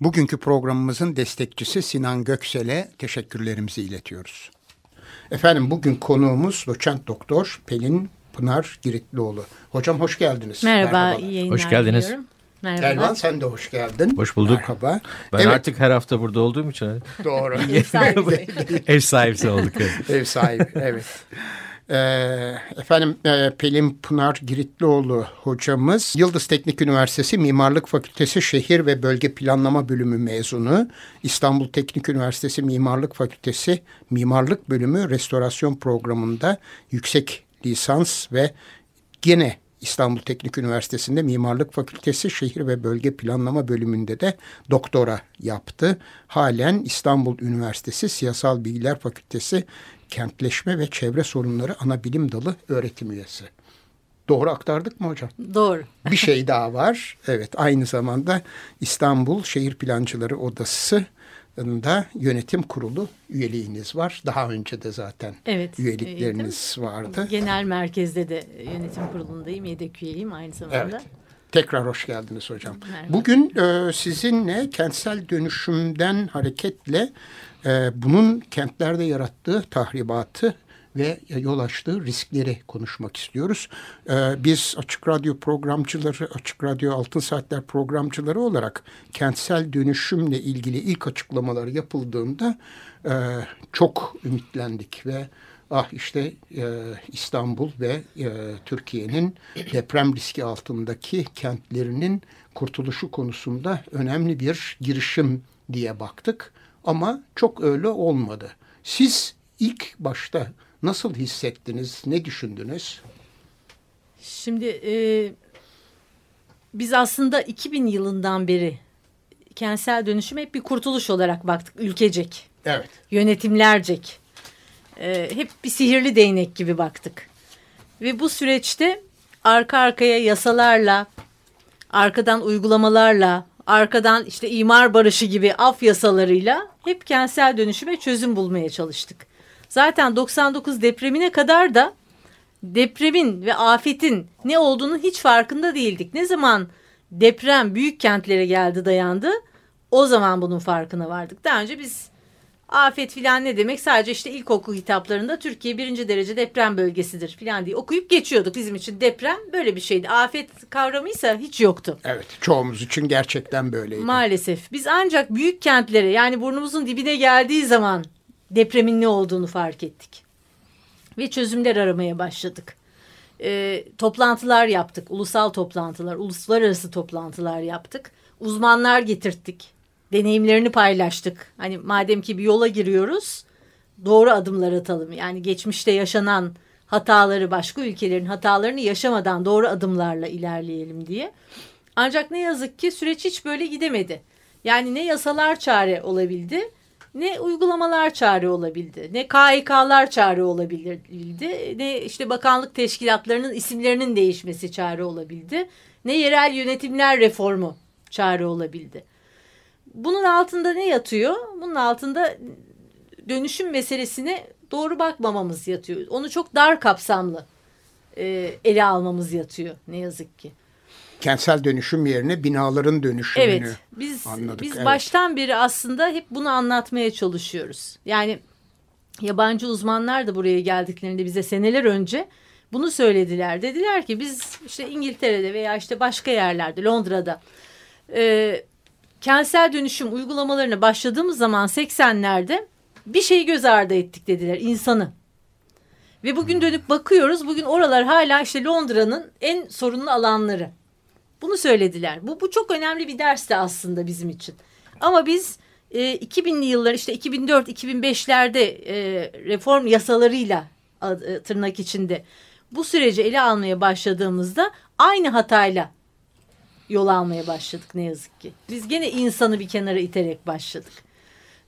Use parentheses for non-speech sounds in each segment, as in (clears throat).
Bugünkü programımızın destekçisi Sinan Göksel'e teşekkürlerimizi iletiyoruz. Efendim bugün konuğumuz doçent doktor Pelin Pınar Giritlioğlu. Hocam hoş geldiniz. Merhaba, Merhabalar. iyi Hoş geldiniz. Diliyorum. Merhaba. Elvan sen de hoş geldin. Hoş bulduk. Merhaba. Ben evet. artık her hafta burada olduğum için. Doğru. (laughs) Ev sahibi. Ev sahibisi olduk. Ev sahibi evet. Ee, efendim e, Pelin Pınar Giritlioğlu hocamız Yıldız Teknik Üniversitesi Mimarlık Fakültesi Şehir ve Bölge Planlama Bölümü mezunu. İstanbul Teknik Üniversitesi Mimarlık Fakültesi Mimarlık Bölümü Restorasyon Programı'nda yüksek lisans ve gene İstanbul Teknik Üniversitesi'nde Mimarlık Fakültesi Şehir ve Bölge Planlama bölümünde de doktora yaptı. Halen İstanbul Üniversitesi Siyasal Bilgiler Fakültesi Kentleşme ve Çevre Sorunları Ana Bilim Dalı öğretim üyesi. Doğru aktardık mı hocam? Doğru. Bir şey daha var. Evet aynı zamanda İstanbul Şehir Plancıları Odası da yönetim kurulu üyeliğiniz var. Daha önce de zaten evet, üyelikleriniz vardı. Genel merkezde de yönetim kurulundayım. Yedek üyeyim aynı zamanda. Evet. Tekrar hoş geldiniz hocam. Merhaba. Bugün e, sizinle kentsel dönüşümden hareketle e, bunun kentlerde yarattığı tahribatı ve yol açtığı riskleri konuşmak istiyoruz. Ee, biz Açık Radyo programcıları, Açık Radyo Altın Saatler programcıları olarak kentsel dönüşümle ilgili ilk açıklamalar yapıldığında e, çok ümitlendik ve ah işte e, İstanbul ve e, Türkiye'nin deprem riski altındaki kentlerinin kurtuluşu konusunda önemli bir girişim diye baktık. Ama çok öyle olmadı. Siz ilk başta nasıl hissettiniz, ne düşündünüz? Şimdi e, biz aslında 2000 yılından beri kentsel dönüşüm hep bir kurtuluş olarak baktık ülkecek. Evet. Yönetimlercek. E, hep bir sihirli değnek gibi baktık. Ve bu süreçte arka arkaya yasalarla, arkadan uygulamalarla, arkadan işte imar barışı gibi af yasalarıyla hep kentsel dönüşüme çözüm bulmaya çalıştık. Zaten 99 depremine kadar da depremin ve afetin ne olduğunu hiç farkında değildik. Ne zaman deprem büyük kentlere geldi dayandı o zaman bunun farkına vardık. Daha önce biz afet filan ne demek sadece işte ilkokul kitaplarında Türkiye birinci derece deprem bölgesidir filan diye okuyup geçiyorduk. Bizim için deprem böyle bir şeydi. Afet kavramı ise hiç yoktu. Evet çoğumuz için gerçekten böyleydi. Maalesef biz ancak büyük kentlere yani burnumuzun dibine geldiği zaman depremin ne olduğunu fark ettik. Ve çözümler aramaya başladık. E, toplantılar yaptık. Ulusal toplantılar, uluslararası toplantılar yaptık. Uzmanlar getirttik. Deneyimlerini paylaştık. Hani madem ki bir yola giriyoruz doğru adımlar atalım. Yani geçmişte yaşanan hataları başka ülkelerin hatalarını yaşamadan doğru adımlarla ilerleyelim diye. Ancak ne yazık ki süreç hiç böyle gidemedi. Yani ne yasalar çare olabildi ne uygulamalar çare olabildi, ne KHK'lar çare olabildi, ne işte bakanlık teşkilatlarının isimlerinin değişmesi çare olabildi, ne yerel yönetimler reformu çare olabildi. Bunun altında ne yatıyor? Bunun altında dönüşüm meselesine doğru bakmamamız yatıyor. Onu çok dar kapsamlı e, ele almamız yatıyor ne yazık ki kentsel dönüşüm yerine binaların dönüşümünü evet, biz, anladık. Biz evet. baştan beri aslında hep bunu anlatmaya çalışıyoruz. Yani yabancı uzmanlar da buraya geldiklerinde bize seneler önce bunu söylediler. Dediler ki biz işte İngiltere'de veya işte başka yerlerde Londra'da e, kentsel dönüşüm uygulamalarına başladığımız zaman 80'lerde bir şeyi göz ardı ettik dediler insanı. Ve bugün dönüp bakıyoruz. Bugün oralar hala işte Londra'nın en sorunlu alanları. Bunu söylediler. Bu, bu çok önemli bir dersti aslında bizim için. Ama biz e, 2000'li yıllar işte 2004-2005'lerde e, reform yasalarıyla e, tırnak içinde bu süreci ele almaya başladığımızda aynı hatayla yol almaya başladık ne yazık ki. Biz gene insanı bir kenara iterek başladık.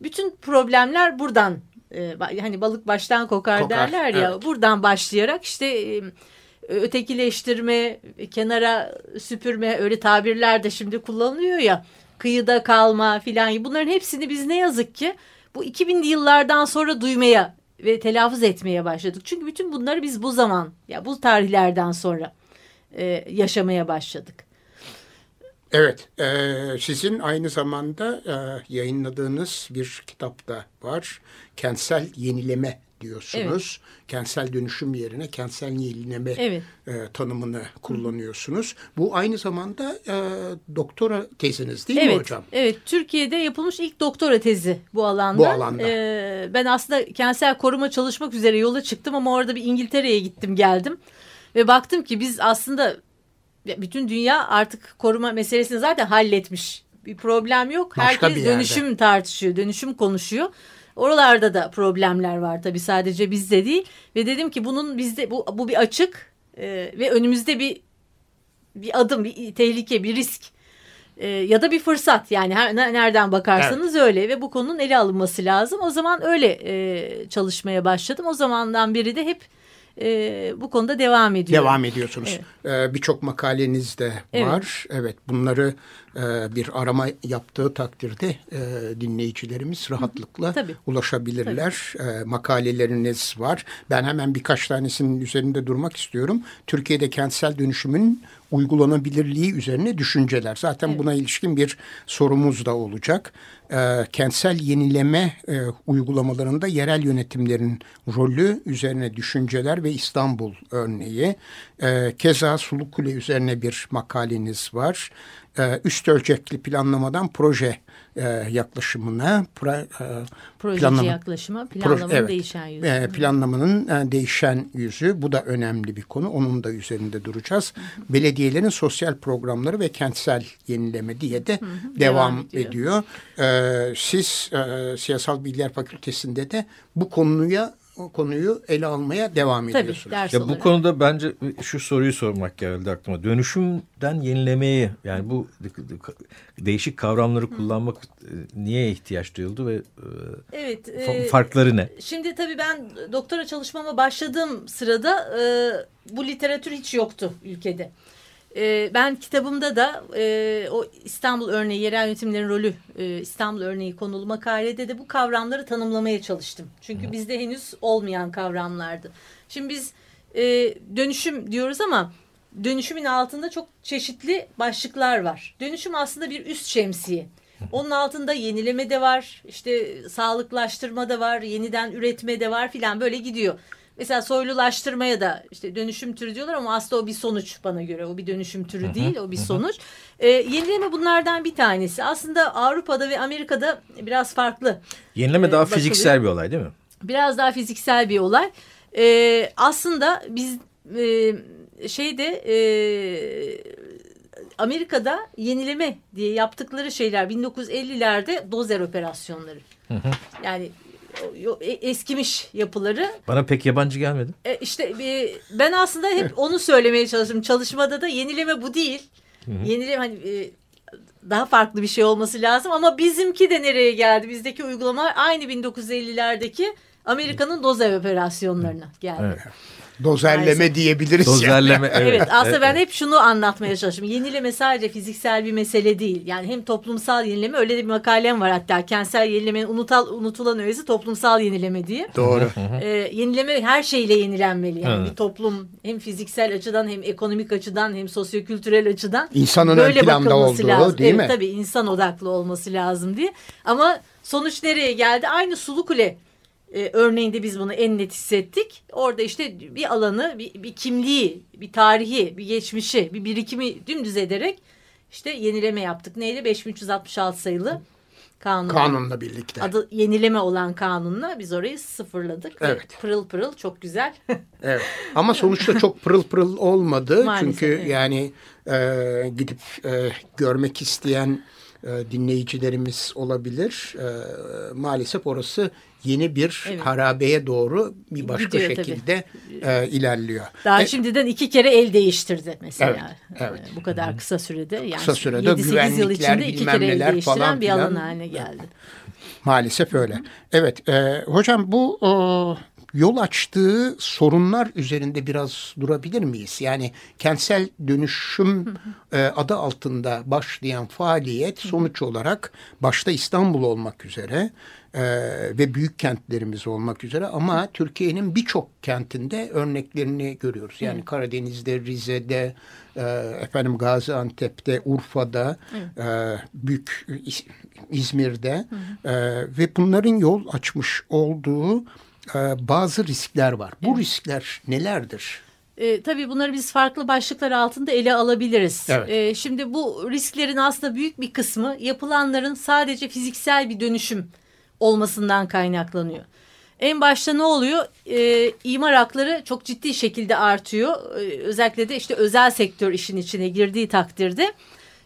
Bütün problemler buradan e, hani balık baştan kokar, kokar derler ya evet. buradan başlayarak işte e, ötekileştirme, kenara süpürme öyle tabirler de şimdi kullanılıyor ya kıyıda kalma filan bunların hepsini biz ne yazık ki bu 2000'li yıllardan sonra duymaya ve telaffuz etmeye başladık. Çünkü bütün bunları biz bu zaman ya bu tarihlerden sonra e, yaşamaya başladık. Evet, e, sizin aynı zamanda e, yayınladığınız bir kitap da var. Kentsel yenileme diyorsunuz. Evet. Kentsel dönüşüm yerine kentsel yenileme evet. e, tanımını kullanıyorsunuz. Bu aynı zamanda e, doktora teziniz değil evet, mi hocam? Evet, Türkiye'de yapılmış ilk doktora tezi bu alanda. Bu alanda. E, ben aslında kentsel koruma çalışmak üzere yola çıktım ama orada bir İngiltere'ye gittim geldim. Ve baktım ki biz aslında bütün dünya artık koruma meselesini zaten halletmiş. Bir problem yok. Başka Herkes dönüşüm tartışıyor, dönüşüm konuşuyor. Oralarda da problemler var tabii sadece bizde değil. Ve dedim ki bunun bizde bu, bu bir açık e, ve önümüzde bir bir adım, bir tehlike, bir risk e, ya da bir fırsat. Yani her, nereden bakarsanız evet. öyle ve bu konunun ele alınması lazım. O zaman öyle e, çalışmaya başladım. O zamandan beri de hep e, bu konuda devam ediyor. Devam ediyorsunuz. Evet. Ee, Birçok makaleniz de var. Evet, evet bunları e, bir arama yaptığı takdirde e, dinleyicilerimiz rahatlıkla Tabii. ulaşabilirler. Tabii. E, makaleleriniz var. Ben hemen birkaç tanesinin üzerinde durmak istiyorum. Türkiye'de kentsel dönüşümün uygulanabilirliği üzerine düşünceler. Zaten evet. buna ilişkin bir sorumuz da olacak. E, kentsel yenileme e, uygulamalarında yerel yönetimlerin rolü üzerine düşünceler ve İstanbul örneği. E, keza Sulukule üzerine bir makaleniz var. E, üst ölçekli planlamadan proje e, yaklaşımına pra, e, Projeci planlama, yaklaşıma planlamanın proje, evet, değişen yüzü. E, planlamanın e, değişen yüzü bu da önemli bir konu. Onun da üzerinde duracağız. Hı hı. Belediyelerin sosyal programları ve kentsel yenileme diye de hı hı, devam, devam ediyor. ediyor. E, siz e, Siyasal Bilgiler Fakültesi'nde de bu konuya o konuyu ele almaya devam Tabii, ediyorsunuz. Ders ya bu konuda bence şu soruyu sormak geldi aklıma. Dönüşümden yenilemeye yani bu değişik kavramları kullanmak e, niye ihtiyaç duyuldu ve e, evet, e, farkları ne? Şimdi tabii ben doktora çalışmama başladığım sırada e, bu literatür hiç yoktu ülkede. E, ben kitabımda da e, o İstanbul örneği, yerel yönetimlerin rolü e, İstanbul örneği konulu makalede de bu kavramları tanımlamaya çalıştım. Çünkü Hı. bizde henüz olmayan kavramlardı. Şimdi biz e, dönüşüm diyoruz ama dönüşümün altında çok çeşitli başlıklar var. Dönüşüm aslında bir üst şemsiye. Onun altında yenileme de var, işte sağlıklaştırma da var, yeniden üretme de var filan böyle gidiyor. Mesela soylulaştırmaya da işte dönüşüm türü diyorlar ama aslında o bir sonuç bana göre. O bir dönüşüm türü hı hı, değil, o bir hı. sonuç. Ee, yenileme bunlardan bir tanesi. Aslında Avrupa'da ve Amerika'da biraz farklı. Yenileme ee, daha bakılıyor. fiziksel bir olay değil mi? Biraz daha fiziksel bir olay. Ee, aslında biz e, şeyde e, Amerika'da yenileme diye yaptıkları şeyler 1950'lerde dozer operasyonları. Hı hı. Yani e, eskimiş yapıları. Bana pek yabancı gelmedi. E, işte e, ben aslında hep (laughs) onu söylemeye çalıştım. Çalışmada da yenileme bu değil. Hı hı. Yenileme hani e, daha farklı bir şey olması lazım ama bizimki de nereye geldi? Bizdeki uygulama aynı 1950'lerdeki Amerika'nın dozer operasyonlarına geldi. Evet. Dozerleme Maalesef. diyebiliriz. Dozerleme yani. (laughs) evet. evet. Aslında evet. ben hep şunu anlatmaya çalışıyorum. Yenileme sadece fiziksel bir mesele değil. Yani hem toplumsal yenileme öyle de bir makalem var hatta. Kentsel yenilemenin unutal, unutulan öğesi toplumsal yenileme diye. Doğru. ee, yenileme her şeyle yenilenmeli. Yani evet. bir toplum hem fiziksel açıdan hem ekonomik açıdan hem sosyokültürel açıdan insanın böyle ön planda olduğu lazım. değil evet, mi? Tabii insan odaklı olması lazım diye. Ama sonuç nereye geldi? Aynı Sulu Kule e, örneğinde biz bunu en net hissettik. Orada işte bir alanı, bir, bir kimliği, bir tarihi, bir geçmişi, bir birikimi dümdüz ederek işte yenileme yaptık. Neyle? 5366 sayılı kanunla. Kanunla birlikte. Adı yenileme olan kanunla biz orayı sıfırladık. Evet. Pırıl pırıl çok güzel. (laughs) evet. Ama sonuçta çok pırıl pırıl olmadı. Maalesef, Çünkü evet. yani e, gidip e, görmek isteyen e, dinleyicilerimiz olabilir. E, maalesef orası yeni bir Evet. harabeye doğru bir başka Gidiyor tabii. şekilde e, ilerliyor. Daha E, şimdiden iki kere el değiştirdi mesela. Evet, evet. Bu kadar kısa sürede. Yani Kısa sürede 7-8 yıl içinde iki kere el değiştiren falan bir alan haline geldi. Maalesef öyle. Evet, e, hocam bu e, yol açtığı sorunlar üzerinde biraz durabilir miyiz? Yani kentsel dönüşüm e, adı altında başlayan faaliyet sonuç olarak başta İstanbul olmak üzere e, ve büyük kentlerimiz olmak üzere ama Türkiye'nin birçok kentinde örneklerini görüyoruz. Yani Karadeniz'de, Rize'de, e, efendim Gaziantep'te, Urfa'da, e, büyük İz- İzmir'de e, ve bunların yol açmış olduğu bazı riskler var. Bu riskler nelerdir? E, tabii bunları biz farklı başlıklar altında ele alabiliriz. Evet. E, şimdi bu risklerin aslında büyük bir kısmı yapılanların sadece fiziksel bir dönüşüm olmasından kaynaklanıyor. En başta ne oluyor? E, imar hakları çok ciddi şekilde artıyor. E, özellikle de işte özel sektör işin içine girdiği takdirde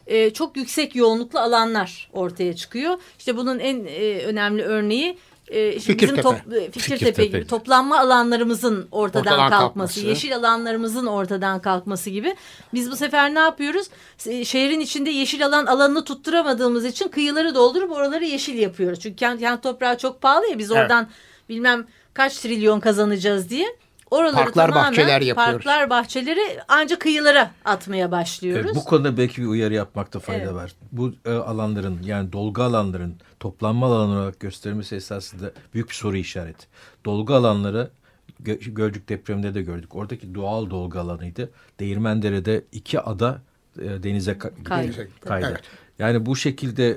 e, çok yüksek yoğunluklu alanlar ortaya çıkıyor. İşte bunun en e, önemli örneği e, şimdi bizim Fikirtepe. top, e, Fikirtepe, Fikirtepe. gibi toplanma alanlarımızın ortadan, Ortadan kalkması, kalkması. yeşil alanlarımızın ortadan kalkması gibi. Biz bu sefer ne yapıyoruz? E, Şehrin içinde yeşil alan alanını tutturamadığımız için kıyıları doldurup oraları yeşil yapıyoruz. Çünkü kent, kent toprağı çok pahalı ya biz Evet. oradan bilmem kaç trilyon kazanacağız diye. Oraları Parklar, tamamen bahçeler yapıyoruz. Parklar, bahçeleri ancak kıyılara atmaya başlıyoruz. Evet, bu konuda belki bir uyarı yapmakta fayda Evet. var. Bu e, alanların yani dolgu alanların toplanma alanı olarak gösterilmesi esasında büyük bir soru işareti. Dolgu alanları Gö- Gölcük depreminde de gördük. Oradaki doğal dolgu alanıydı. Değirmendere'de iki ada e, denize ka- Kaydı. kaydı. Evet. Yani bu şekilde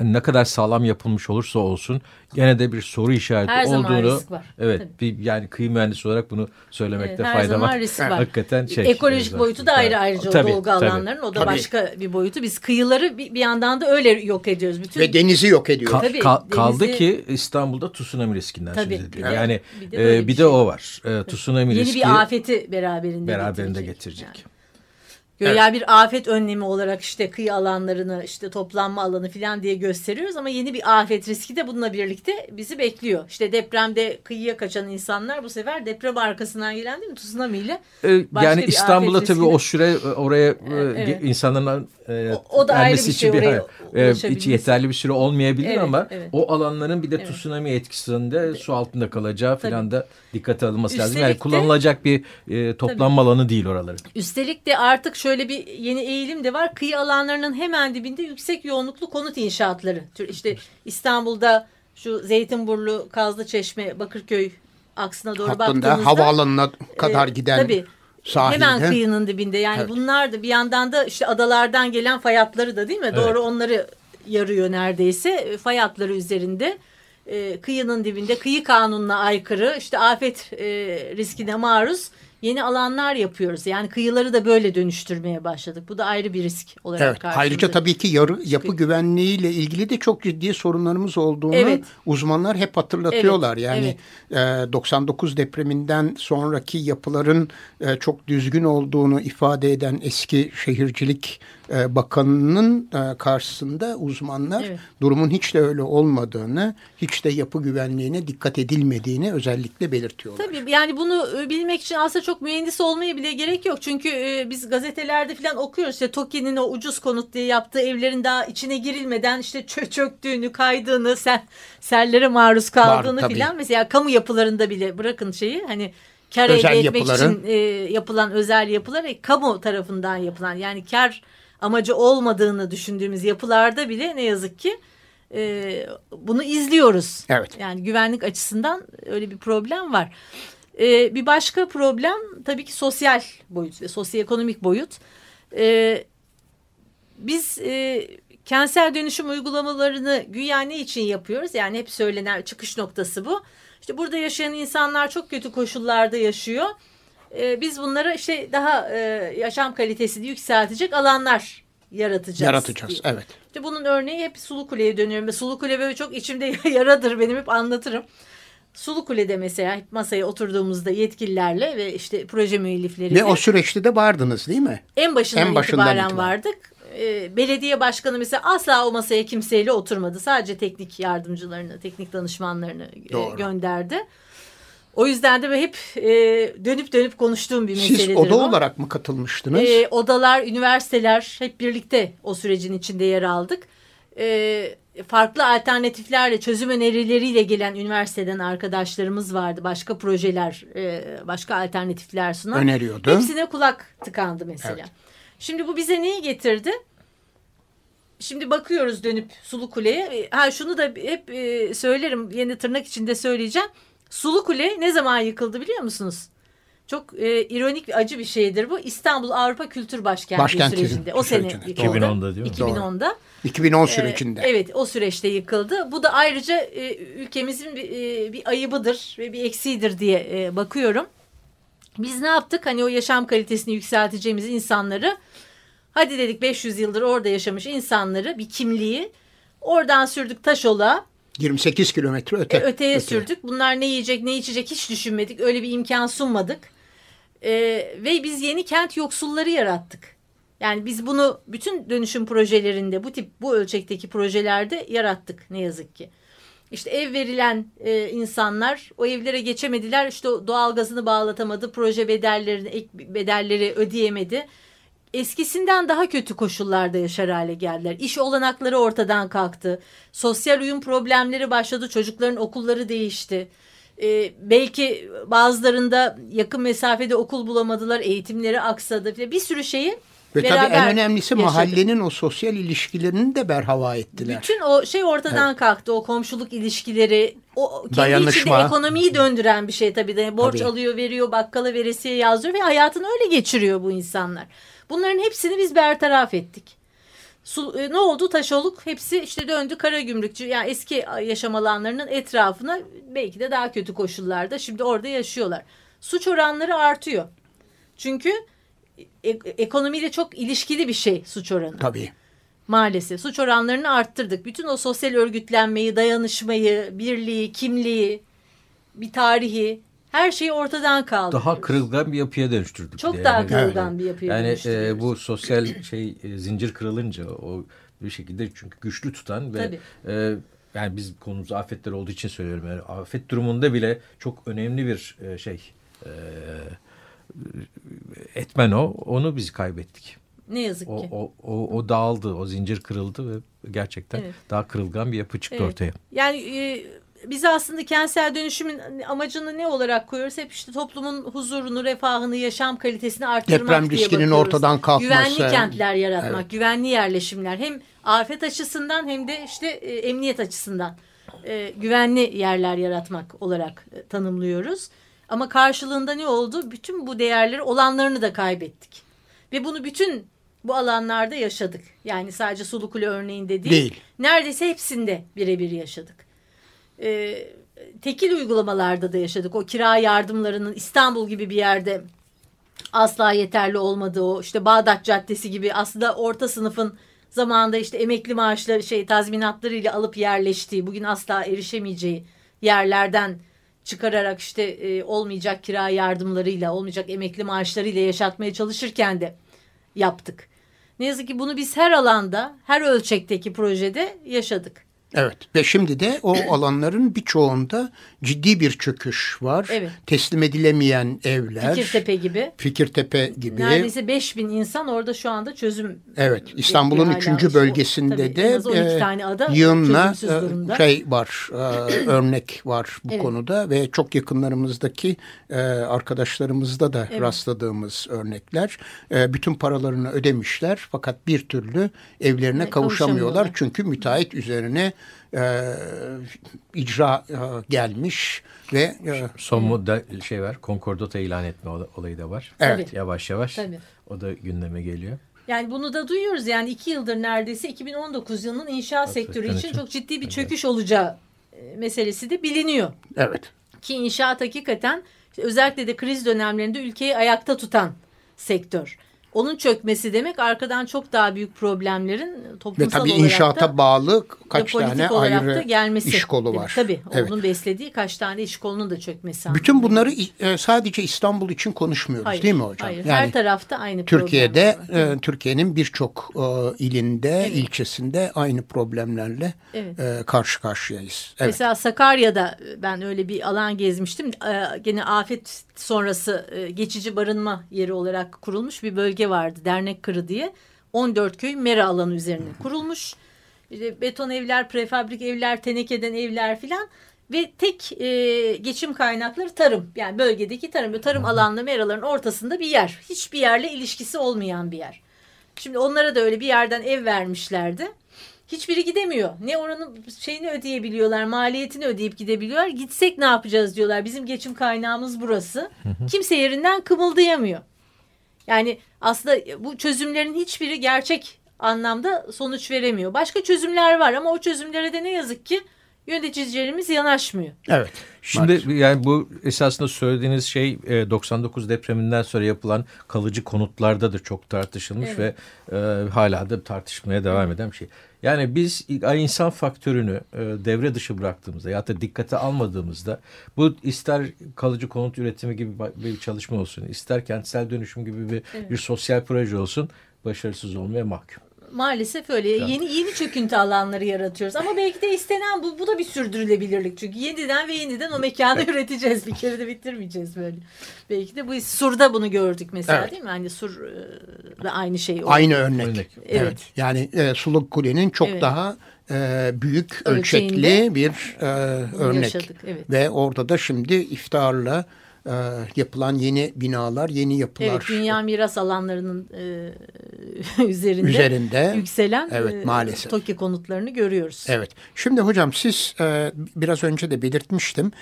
e, ne kadar sağlam yapılmış olursa olsun gene de bir soru işareti Her zaman olduğunu risk var. evet bir yani kıyı mühendisi olarak bunu söylemekte Evet, her fayda zaman var. risk var. Hakikaten şey. Ekolojik boyutu da ayrı ayrıca o Tabii, dolgu tabii. alanların. O da Tabii. başka bir boyutu. Biz kıyıları bir, bir yandan da öyle yok ediyoruz. Bütün Ve denizi yok ediyor. Ka- Tabii, ka- kaldı denizi- ki İstanbul'da tsunami riskinden Tabii, söz ediliyor. bir de- Yani bir de bir bir de şey o var. var. E, tsunami yeni riski bir afeti beraberinde, beraberinde getirecek. getirecek. Yani. Göya bir afet önlemi olarak işte kıyı alanlarını işte toplanma alanı falan diye gösteriyoruz ama yeni bir afet riski de bununla birlikte bizi bekliyor. İşte depremde kıyıya kaçan insanlar bu sefer deprem arkasından gelen değil mi tsunami ile E, başka yani bir İstanbul'da afet tabii o süre e, oraya e, Evet. insanların e, O- o da ayrı bir şey, için oraya e, hiç yeterli bir süre olmayabilir Evet, ama evet. o alanların bir de tsunami etkisinde su altında kalacağı falan da dikkate alınması lazım. Üstelik Yani de- kullanılacak bir e, toplanma alanı değil oraları. Üstelik de artık şöyle bir yeni eğilim de var. Kıyı alanlarının hemen dibinde yüksek yoğunluklu konut inşaatları. İşte İstanbul'da şu Zeytinburnu, Kazlıçeşme, Bakırköy aksına doğru Hattında baktığımızda havaalanına kadar e, giden tabii, sahilde. Hemen kıyının dibinde yani Evet. bunlar da bir yandan da işte adalardan gelen fay hatları da değil mi? Doğru onları yarıyor neredeyse. E, Fay hatları üzerinde e, kıyının dibinde kıyı kanununa aykırı işte afet e, riskine maruz yeni alanlar yapıyoruz. Yani kıyıları da böyle dönüştürmeye başladık. Bu da ayrı bir risk olarak Evet. karşımıza Ayrıca tabii ki yarı, yapı çıkıyor. güvenliğiyle ilgili de çok ciddi sorunlarımız olduğunu Evet. uzmanlar hep hatırlatıyorlar. Evet, Yani e, 99 depreminden sonraki yapıların e, çok düzgün olduğunu ifade eden eski şehircilik e, bakanının e, karşısında uzmanlar Evet. durumun hiç de öyle olmadığını, hiç de yapı güvenliğine dikkat edilmediğini özellikle belirtiyorlar. Tabii yani bunu e, bilmek için aslında çok mühendis olmaya bile gerek yok. Çünkü e, biz gazetelerde falan okuyoruz işte TOKİ'nin o ucuz konut diye yaptığı evlerin daha içine girilmeden işte çö çöktüğünü, kaydığını, sel, sellere maruz kaldığını tabii. filan. Mesela kamu yapılarında bile bırakın şeyi hani kar Özel elde etmek yapıları. için e, yapılan özel yapılar e, kamu tarafından yapılan yani kar amacı olmadığını düşündüğümüz yapılarda bile ne yazık ki e, bunu izliyoruz. Evet. Yani güvenlik açısından öyle bir problem var. Ee, bir başka problem tabii ki sosyal boyut ve sosyoekonomik boyut. Ee, biz e, kentsel dönüşüm uygulamalarını güya ne için yapıyoruz? Yani hep söylenen çıkış noktası bu. İşte burada yaşayan insanlar çok kötü koşullarda yaşıyor. Ee, biz bunlara işte daha e, yaşam kalitesini yükseltecek alanlar yaratacağız. Yaratacağız diye. evet. İşte bunun örneği hep Sulu Kule'ye dönüyorum. Sulu Kule böyle çok içimde (laughs) yaradır benim hep anlatırım. Sulu Kule'de mesela masaya oturduğumuzda yetkililerle ve işte proje müellifleriyle. Ve o süreçte de vardınız değil mi? En başından, en başından itibaren, itibaren vardık. Ee, belediye başkanı mesela asla o masaya kimseyle oturmadı. Sadece teknik yardımcılarını, teknik danışmanlarını e, Doğru. gönderdi. O yüzden de hep e, dönüp dönüp konuştuğum bir meseledir Siz oda bu. olarak mı katılmıştınız? E, odalar, üniversiteler hep birlikte o sürecin içinde yer aldık. E, farklı alternatiflerle, çözüm önerileriyle gelen üniversiteden arkadaşlarımız vardı. Başka projeler, e, başka alternatifler sunan. Öneriyordu. Hepsine kulak tıkandı mesela. Evet. Şimdi bu bize neyi getirdi? Şimdi bakıyoruz dönüp Sulu Kule'ye. Ha şunu da hep e, söylerim, yeni tırnak içinde söyleyeceğim. Sulu Kule ne zaman yıkıldı biliyor musunuz? Çok e, ironik bir acı bir şeydir bu. İstanbul Avrupa Kültür Başkenti Başkent sürecinde. O sene yıkıldı. 2010'da değil mi? 2010'da. 2010 sürecinde. Ee, evet o süreçte yıkıldı. Bu da ayrıca e, ülkemizin bir, e, bir ayıbıdır ve bir eksiğidir diye e, bakıyorum. Biz ne yaptık? Hani o yaşam kalitesini yükselteceğimiz insanları hadi dedik 500 yıldır orada yaşamış insanları bir kimliği oradan sürdük Taşol'a 28 kilometre öte. E, öteye öte. sürdük. Bunlar ne yiyecek ne içecek hiç düşünmedik. Öyle bir imkan sunmadık. E, ve biz yeni kent yoksulları yarattık. Yani biz bunu bütün dönüşüm projelerinde bu tip bu ölçekteki projelerde yarattık ne yazık ki. İşte ev verilen e, insanlar o evlere geçemediler. İşte doğalgazını bağlatamadı. Proje bedellerini ek bedelleri ödeyemedi eskisinden daha kötü koşullarda yaşar hale geldiler. İş olanakları ortadan kalktı. Sosyal uyum problemleri başladı. Çocukların okulları değişti. Ee, belki bazılarında yakın mesafede okul bulamadılar. Eğitimleri aksadı. Bir sürü şeyi ve tabii en önemlisi yaşadık. mahallenin o sosyal ilişkilerini de berhava ettiler. Bütün o şey ortadan evet. kalktı. O komşuluk ilişkileri, o kendi Dayanışma. içinde ekonomiyi döndüren bir şey tabii. De. Borç tabii. alıyor, veriyor, bakkala veresiye yazıyor ve hayatını öyle geçiriyor bu insanlar. Bunların hepsini biz bertaraf ettik. Su, e, ne oldu? Taşoluk hepsi işte döndü kara gümrükçü yani eski yaşam alanlarının etrafına belki de daha kötü koşullarda şimdi orada yaşıyorlar. Suç oranları artıyor. Çünkü e ekonomiyle çok ilişkili bir şey suç oranı. Tabii. Maalesef suç oranlarını arttırdık. Bütün o sosyal örgütlenmeyi, dayanışmayı, birliği, kimliği, bir tarihi her şey ortadan kaldı. Daha kırılgan bir yapıya dönüştürdük. Çok diye. daha yani. kırılgan bir yapıya Yani e, bu sosyal şey e, zincir kırılınca o bir şekilde çünkü güçlü tutan ve e, yani biz konumuz afetler olduğu için söylüyorum. Yani afet durumunda bile çok önemli bir e, şey e, etmen o. Onu biz kaybettik. Ne yazık ki. O, o, o dağıldı, o zincir kırıldı ve gerçekten evet. daha kırılgan bir yapı çıktı evet. ortaya. Yani e, biz aslında kentsel dönüşümün amacını ne olarak koyuyoruz? Hep işte toplumun huzurunu, refahını, yaşam kalitesini arttırmak Deprem diye riskinin bakıyoruz. ortadan kalkması. Güvenli kentler yaratmak, evet. güvenli yerleşimler. Hem afet açısından hem de işte e, emniyet açısından e, güvenli yerler yaratmak olarak e, tanımlıyoruz. Ama karşılığında ne oldu? Bütün bu değerleri olanlarını da kaybettik. Ve bunu bütün bu alanlarda yaşadık. Yani sadece Sulukule örneğinde değil. değil. Neredeyse hepsinde birebir yaşadık e, tekil uygulamalarda da yaşadık. O kira yardımlarının İstanbul gibi bir yerde asla yeterli olmadığı o işte Bağdat Caddesi gibi aslında orta sınıfın zamanında işte emekli maaşları şey tazminatları ile alıp yerleştiği bugün asla erişemeyeceği yerlerden çıkararak işte e, olmayacak kira yardımlarıyla olmayacak emekli maaşlarıyla yaşatmaya çalışırken de yaptık. Ne yazık ki bunu biz her alanda her ölçekteki projede yaşadık. Evet ve şimdi de o (clears throat) alanların birçoğunda ciddi bir çöküş var. Evet. Teslim edilemeyen evler. Fikirtepe gibi. Fikirtepe gibi. Neredeyse 5000 insan orada şu anda çözüm. Evet İstanbul'un üçüncü bölgesinde Tabii, de e, yığınla e, şey var e, (clears throat) örnek var bu evet. konuda ve çok yakınlarımızdaki e, arkadaşlarımızda da evet. rastladığımız örnekler. E, bütün paralarını ödemişler fakat bir türlü evlerine evet, kavuşamıyorlar. Çünkü müteahhit üzerine e, icra e, gelmiş ve e, son modda şey var konkordata ilan etme olayı da var. Evet. Yavaş yavaş Tabii. o da gündeme geliyor. Yani bunu da duyuyoruz yani iki yıldır neredeyse 2019 yılının inşaat evet, sektörü için çok ciddi bir çöküş olacağı e, meselesi de biliniyor. Evet. Ki inşaat hakikaten özellikle de kriz dönemlerinde ülkeyi ayakta tutan sektör. Onun çökmesi demek arkadan çok daha büyük problemlerin toplumsal Ve tabii olarak inşaata da, bağlı kaç tane ayrı gelmesi. iş kolu var. Tabii evet. onun beslediği kaç tane iş kolunun da çökmesi. Bütün bunları e, sadece İstanbul için konuşmuyoruz hayır, değil mi hocam? Hayır yani, her tarafta aynı Türkiye'de e, Türkiye'nin birçok e, ilinde, evet. ilçesinde aynı problemlerle evet. e, karşı karşıyayız. Evet. Mesela Sakarya'da ben öyle bir alan gezmiştim. E, gene afet sonrası e, geçici barınma yeri olarak kurulmuş bir bölge vardı. Dernek Kırı diye. 14 köy mera alanı üzerine kurulmuş. İşte beton evler, prefabrik evler, tenekeden evler filan ve tek e, geçim kaynakları tarım. Yani bölgedeki tarım, tarım alanlı meraların ortasında bir yer. Hiçbir yerle ilişkisi olmayan bir yer. Şimdi onlara da öyle bir yerden ev vermişlerdi. Hiçbiri gidemiyor. Ne oranın şeyini ödeyebiliyorlar, maliyetini ödeyip gidebiliyorlar. Gitsek ne yapacağız diyorlar. Bizim geçim kaynağımız burası. Kimse yerinden kımıldayamıyor. Yani aslında bu çözümlerin hiçbiri gerçek anlamda sonuç veremiyor. Başka çözümler var ama o çözümlere de ne yazık ki yöneticilerimiz yanaşmıyor. Evet. Şimdi maalesef. yani bu esasında söylediğiniz şey 99 e, depreminden sonra yapılan kalıcı konutlarda da çok tartışılmış evet. ve e, hala da tartışmaya devam eden bir şey. Yani biz insan faktörünü e, devre dışı bıraktığımızda ya da dikkate almadığımızda bu ister kalıcı konut üretimi gibi bir çalışma olsun, ister kentsel dönüşüm gibi bir, evet. bir sosyal proje olsun başarısız olmaya mahkum maalesef öyle. Yani. Yeni yeni çöküntü alanları yaratıyoruz. Ama belki de istenen bu. Bu da bir sürdürülebilirlik. Çünkü yeniden ve yeniden o mekanı (laughs) üreteceğiz. Bir kere de bitirmeyeceğiz böyle. Belki de bu Sur'da bunu gördük mesela evet. değil mi? Hani Sur e, da aynı şey. Oldu. Aynı örnek. örnek. Evet. evet. Yani e, Suluk Kule'nin çok evet. daha e, büyük ölçekli bir e, örnek. Yaşadık, evet. Ve orada da şimdi iftarla e, yapılan yeni binalar, yeni yapılar. Evet, dünya miras alanlarının e, (laughs) üzerinde, üzerinde yükselen evet, e, maalesef. TOKİ konutlarını görüyoruz. Evet. Şimdi hocam siz e, biraz önce de belirtmiştim.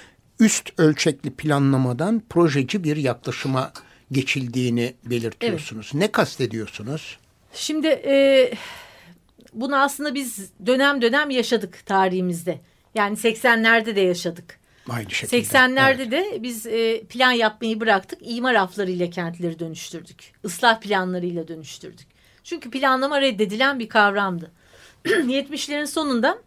Üst ölçekli planlamadan projeci bir yaklaşıma geçildiğini belirtiyorsunuz. Evet. Ne kastediyorsunuz? Şimdi e, bunu aslında biz dönem dönem yaşadık tarihimizde. Yani 80'lerde de yaşadık. Aynı şekilde. 80'lerde evet. de biz e, plan yapmayı bıraktık. İmar aflarıyla kentleri dönüştürdük. Islah planlarıyla dönüştürdük. Çünkü planlama reddedilen bir kavramdı. (clears throat) 70'lerin sonunda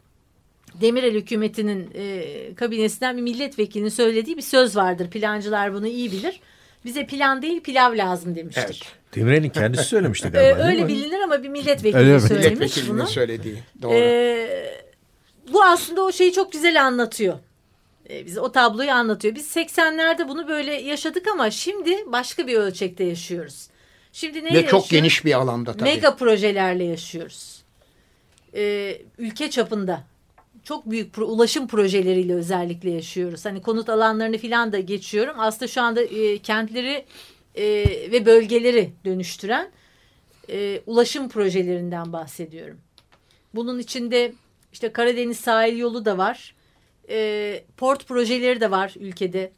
Demirel hükümetinin e, kabinesinden bir milletvekilinin söylediği bir söz vardır. Plancılar bunu iyi bilir. Bize plan değil pilav lazım demiştir. Evet. Demirel'in kendisi söylemişti galiba. Ee, öyle bilinir ama bir milletvekili söylemiş Milletvekilinin bunu. söylediği. Doğru. Ee, bu aslında o şeyi çok güzel anlatıyor. Ee, bize o tabloyu anlatıyor. Biz 80'lerde bunu böyle yaşadık ama şimdi başka bir ölçekte yaşıyoruz. Şimdi neyle Ve çok geniş bir alanda tabii. Mega projelerle yaşıyoruz. Ee, ülke çapında çok büyük pro ulaşım projeleriyle özellikle yaşıyoruz. Hani konut alanlarını filan da geçiyorum. Aslında şu anda e, kentleri e, ve bölgeleri dönüştüren e, ulaşım projelerinden bahsediyorum. Bunun içinde işte Karadeniz sahil yolu da var e, port projeleri de var ülkede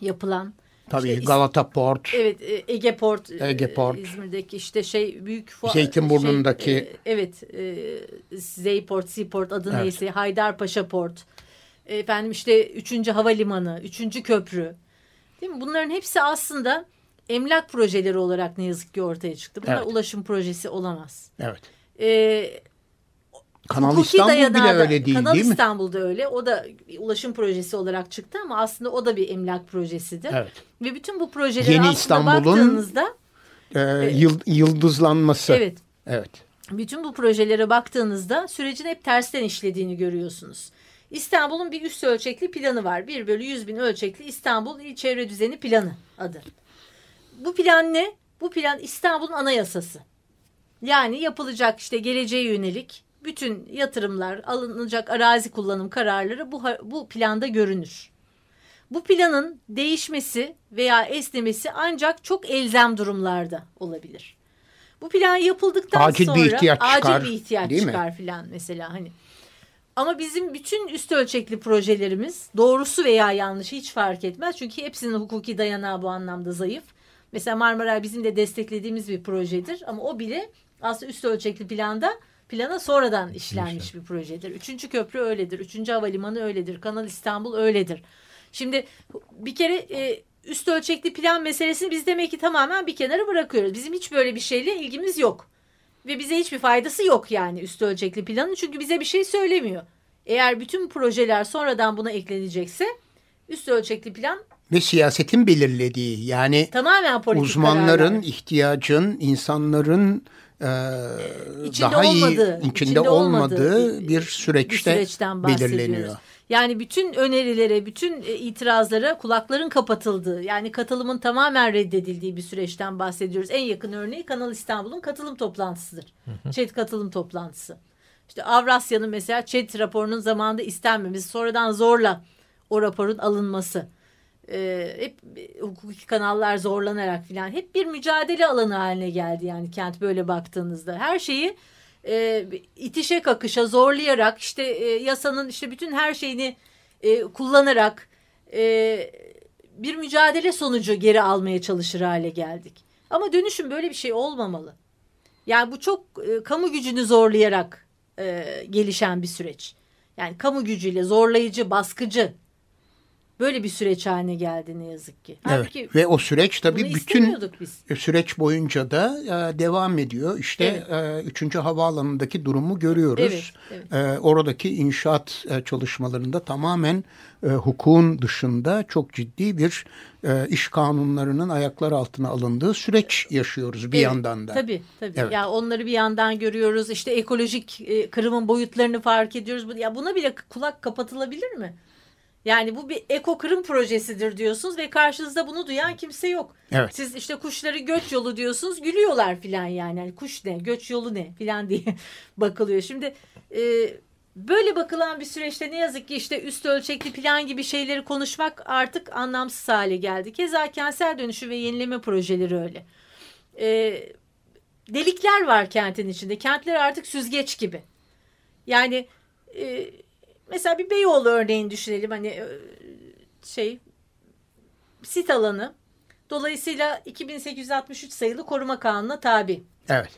yapılan. Tabii işte, Galata Port. Evet e, Ege Port. E, Ege Port. İzmir'deki işte şey büyük. Zeytinburnu'ndaki. Şey, e, evet Zeyport, Seaport adı evet. neyse Haydarpaşa Port. Efendim işte 3. Havalimanı, 3. Köprü. Değil mi? Bunların hepsi aslında emlak projeleri olarak ne yazık ki ortaya çıktı. Bunlar evet. ulaşım projesi olamaz. Evet. E, Kanal Hukuki İstanbul bile öyle değil Kanal değil mi? İstanbul'da öyle. O da ulaşım projesi olarak çıktı ama aslında o da bir emlak projesidir. Evet. Ve bütün bu projeler Yeni aslında baktığınızda e, yıldızlanması. Evet. Evet. Bütün bu projelere baktığınızda sürecin hep tersten işlediğini görüyorsunuz. İstanbul'un bir üst ölçekli planı var. 1 bölü 100 bin ölçekli İstanbul İl Çevre Düzeni Planı adı. Bu plan ne? Bu plan İstanbul'un anayasası. Yani yapılacak işte geleceğe yönelik bütün yatırımlar, alınacak arazi kullanım kararları bu, bu planda görünür. Bu planın değişmesi veya esnemesi ancak çok elzem durumlarda olabilir. Bu plan yapıldıktan acil sonra bir ihtiyaç acil çıkar, bir ihtiyaç çıkar filan mesela hani. Ama bizim bütün üst ölçekli projelerimiz doğrusu veya yanlışı hiç fark etmez. Çünkü hepsinin hukuki dayanağı bu anlamda zayıf. Mesela Marmara bizim de desteklediğimiz bir projedir ama o bile aslında üst ölçekli planda plana sonradan işlenmiş İşte. bir projedir. Üçüncü köprü öyledir. Üçüncü havalimanı öyledir. Kanal İstanbul öyledir. Şimdi bir kere e, üst ölçekli plan meselesini biz demek ki tamamen bir kenara bırakıyoruz. Bizim hiç böyle bir şeyle ilgimiz yok. Ve bize hiçbir faydası yok yani üst ölçekli planın çünkü bize bir şey söylemiyor. Eğer bütün projeler sonradan buna eklenecekse üst ölçekli plan ve siyasetin belirlediği yani tamamen uzmanların, kararlar. ihtiyacın, insanların e, içinde daha olmadığı, iyi içinde, olmadığı bir, bir süreçte bir belirleniyor. Yani bütün önerilere, bütün e, itirazlara kulakların kapatıldığı, yani katılımın tamamen reddedildiği bir süreçten bahsediyoruz. En yakın örneği Kanal İstanbul'un katılım toplantısıdır. ÇED katılım toplantısı. İşte Avrasya'nın mesela ÇED raporunun zamanında istenmemesi, sonradan zorla o raporun alınması. Ee, hep hukuki kanallar zorlanarak filan hep bir mücadele alanı haline geldi yani kent böyle baktığınızda. Her şeyi e, itişe kakışa zorlayarak işte e, yasanın işte bütün her şeyini e, kullanarak e, bir mücadele sonucu geri almaya çalışır hale geldik. Ama dönüşüm böyle bir şey olmamalı. Yani bu çok e, kamu gücünü zorlayarak e, gelişen bir süreç. Yani kamu gücüyle zorlayıcı, baskıcı böyle bir süreç haline geldi ne yazık ki. Evet. Halbuki Ve o süreç tabii bütün biz. süreç boyunca da e, devam ediyor. İşte evet. e, 3. havaalanındaki durumu görüyoruz. Evet, evet. E, oradaki inşaat e, çalışmalarında tamamen e, hukukun dışında çok ciddi bir e, iş kanunlarının ayaklar altına alındığı süreç yaşıyoruz bir evet, yandan da. Tabii tabii. Evet. Ya onları bir yandan görüyoruz. İşte ekolojik e, kırımın boyutlarını fark ediyoruz. Ya buna bile kulak kapatılabilir mi? Yani bu bir eko kırım projesidir diyorsunuz ve karşınızda bunu duyan kimse yok. Evet. Siz işte kuşları göç yolu diyorsunuz gülüyorlar filan yani. yani. Kuş ne göç yolu ne filan (laughs) diye bakılıyor. Şimdi e, böyle bakılan bir süreçte ne yazık ki işte üst ölçekli plan gibi şeyleri konuşmak artık anlamsız hale geldi. Keza kentsel dönüşüm ve yenileme projeleri öyle. E, delikler var kentin içinde. Kentler artık süzgeç gibi. Yani... E, Mesela bir Beyoğlu örneğini düşünelim. Hani e, şey sit alanı. Dolayısıyla 2863 sayılı koruma kanununa tabi. Evet.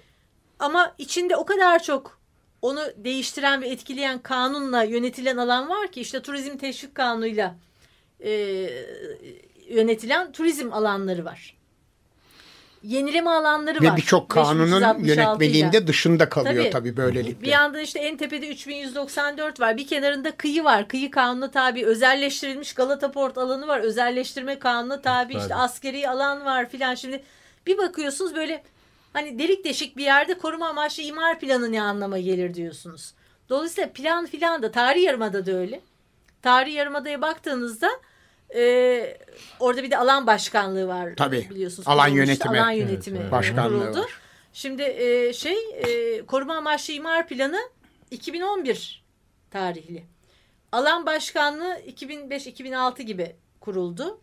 Ama içinde o kadar çok onu değiştiren ve etkileyen kanunla yönetilen alan var ki işte turizm teşvik kanunuyla e, yönetilen turizm alanları var yenileme alanları Ve var. Ve birçok kanunun yönetmeliğinde dışında kalıyor tabii, tabii böylelikle. Bir yandan işte en tepede 3194 var. Bir kenarında kıyı var. Kıyı kanunu tabi. Özelleştirilmiş Galata Port alanı var. Özelleştirme kanunu tabi. işte askeri alan var filan. Şimdi bir bakıyorsunuz böyle hani delik deşik bir yerde koruma amaçlı imar planı ne anlama gelir diyorsunuz. Dolayısıyla plan filan da tarih yarımada da öyle. Tarih yarımadaya baktığınızda ee, orada bir de alan başkanlığı var Tabii, biliyorsunuz. Alan yönetimi. Alan yönetimi evet, başkanlığı kuruldu. Var. Şimdi e, şey e, koruma amaçlı imar planı 2011 tarihli. Alan başkanlığı 2005-2006 gibi kuruldu.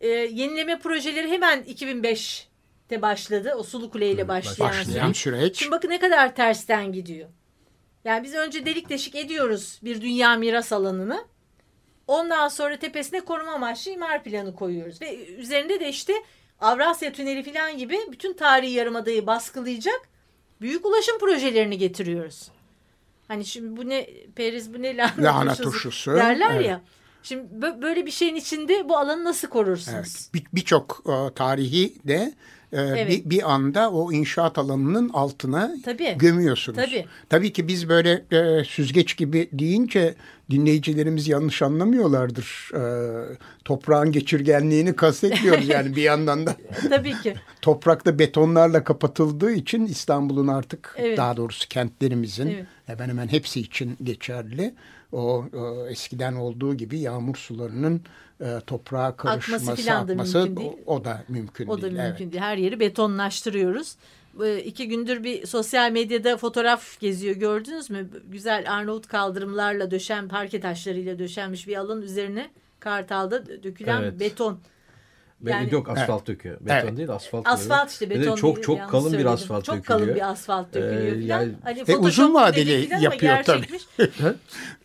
E, yenileme projeleri hemen 2005'te başladı. O Sulu Kule ile başlayan, başlayan süreç. süreç. Şimdi bakın ne kadar tersten gidiyor. Yani biz önce delik deşik ediyoruz bir dünya miras alanını. Ondan sonra tepesine koruma amaçlı imar planı koyuyoruz. Ve üzerinde de işte Avrasya Tüneli falan gibi bütün tarihi yarımadayı baskılayacak büyük ulaşım projelerini getiriyoruz. Hani şimdi bu ne periz bu ne lahana, lahana turşusu, turşusu derler evet. ya. Şimdi böyle bir şeyin içinde bu alanı nasıl korursunuz? Evet. Birçok bir e, tarihi de e, evet. bir, bir anda o inşaat alanının altına Tabii. gömüyorsunuz. Tabii. Tabii ki biz böyle e, süzgeç gibi deyince dinleyicilerimiz yanlış anlamıyorlardır. E, toprağın geçirgenliğini kastetmiyoruz yani bir yandan da. (laughs) Tabii ki. Toprakta betonlarla kapatıldığı için İstanbul'un artık evet. daha doğrusu kentlerimizin evet. hemen hemen hepsi için geçerli. O, o eskiden olduğu gibi yağmur sularının e, toprağa karışması, akması, akması da o, o da mümkün o değil. O da mümkün evet. değil. Her yeri betonlaştırıyoruz. E, iki gündür bir sosyal medyada fotoğraf geziyor gördünüz mü? Güzel Arnavut kaldırımlarla döşen parke taşlarıyla döşenmiş bir alan üzerine Kartal'da dökülen evet. beton. Yani, yok asfalt evet. döküyor. Beton evet. değil asfalt. Asfalt işte beton değil. Çok çok kalın bir asfalt çok dökülüyor. Çok kalın bir asfalt dökülüyor. Ee, yani, hani e, uzun vadeli yapıyor tabii.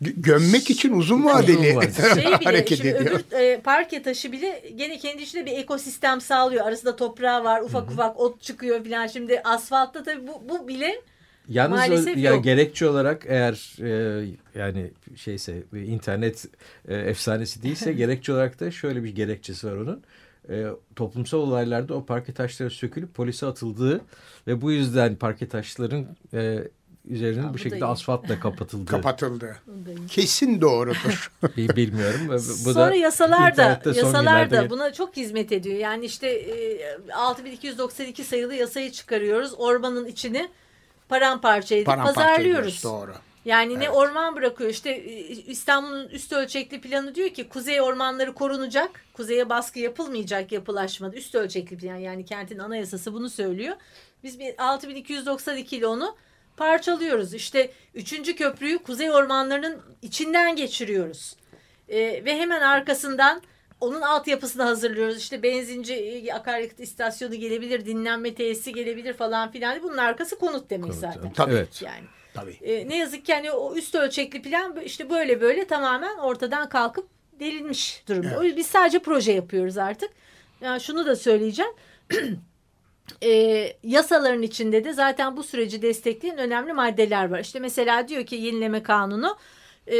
(laughs) Gömmek için uzun vadeli (laughs) şey bile, hareket ediyor. Öbür e, parke taşı bile gene kendi içinde bir ekosistem sağlıyor. Arasında toprağı var ufak Hı-hı. ufak ot çıkıyor falan. Şimdi asfaltta tabii bu, bu bile Yalnız Maalesef o, ya yok. gerekçe olarak eğer e, yani şeyse internet e, efsanesi değilse (laughs) gerekçe olarak da şöyle bir gerekçesi var onun e, toplumsal olaylarda o parke taşları sökülüp polise atıldığı ve bu yüzden parke taşların e, üzerinin bu, şekilde asfaltla (laughs) kapatıldı. Kapatıldı. Kesin doğrudur. (laughs) Bilmiyorum. Bu Sonra da yasalar da yasalar da buna çok hizmet ediyor. Yani işte e, 6292 sayılı yasayı çıkarıyoruz. Ormanın içini paramparça edip paramparça pazarlıyoruz. Doğru. Yani evet. ne orman bırakıyor işte e, İstanbul'un üst ölçekli planı diyor ki kuzey ormanları korunacak. Kuzeye baskı yapılmayacak yapılaşmada üst ölçekli plan yani kentin anayasası bunu söylüyor. Biz 6292 ile onu parçalıyoruz. İşte üçüncü köprüyü kuzey ormanlarının içinden geçiriyoruz. Ee, ve hemen arkasından onun altyapısını hazırlıyoruz. İşte benzinci e, akaryakıt istasyonu gelebilir, dinlenme tesisi gelebilir falan filan. Bunun arkası konut demek konut, zaten. Tabii. Evet. Yani. Tabii. E, ne yazık ki hani o üst ölçekli plan işte böyle böyle tamamen ortadan kalkıp delinmiş durumda. Evet. Biz sadece proje yapıyoruz artık. Yani şunu da söyleyeceğim. (clears throat) e, yasaların içinde de zaten bu süreci destekleyen önemli maddeler var. İşte mesela diyor ki yenileme kanunu e,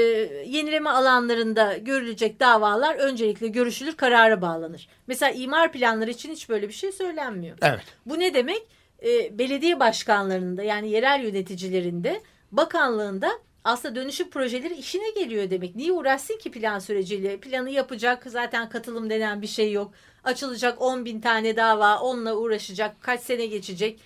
yenileme alanlarında görülecek davalar öncelikle görüşülür karara bağlanır. Mesela imar planları için hiç böyle bir şey söylenmiyor. Evet. Bu ne demek? E, belediye başkanlarında yani yerel yöneticilerinde bakanlığında aslında dönüşüm projeleri işine geliyor demek. Niye uğraşsın ki plan süreciyle? Planı yapacak zaten katılım denen bir şey yok. Açılacak 10 bin tane dava onunla uğraşacak. Kaç sene geçecek.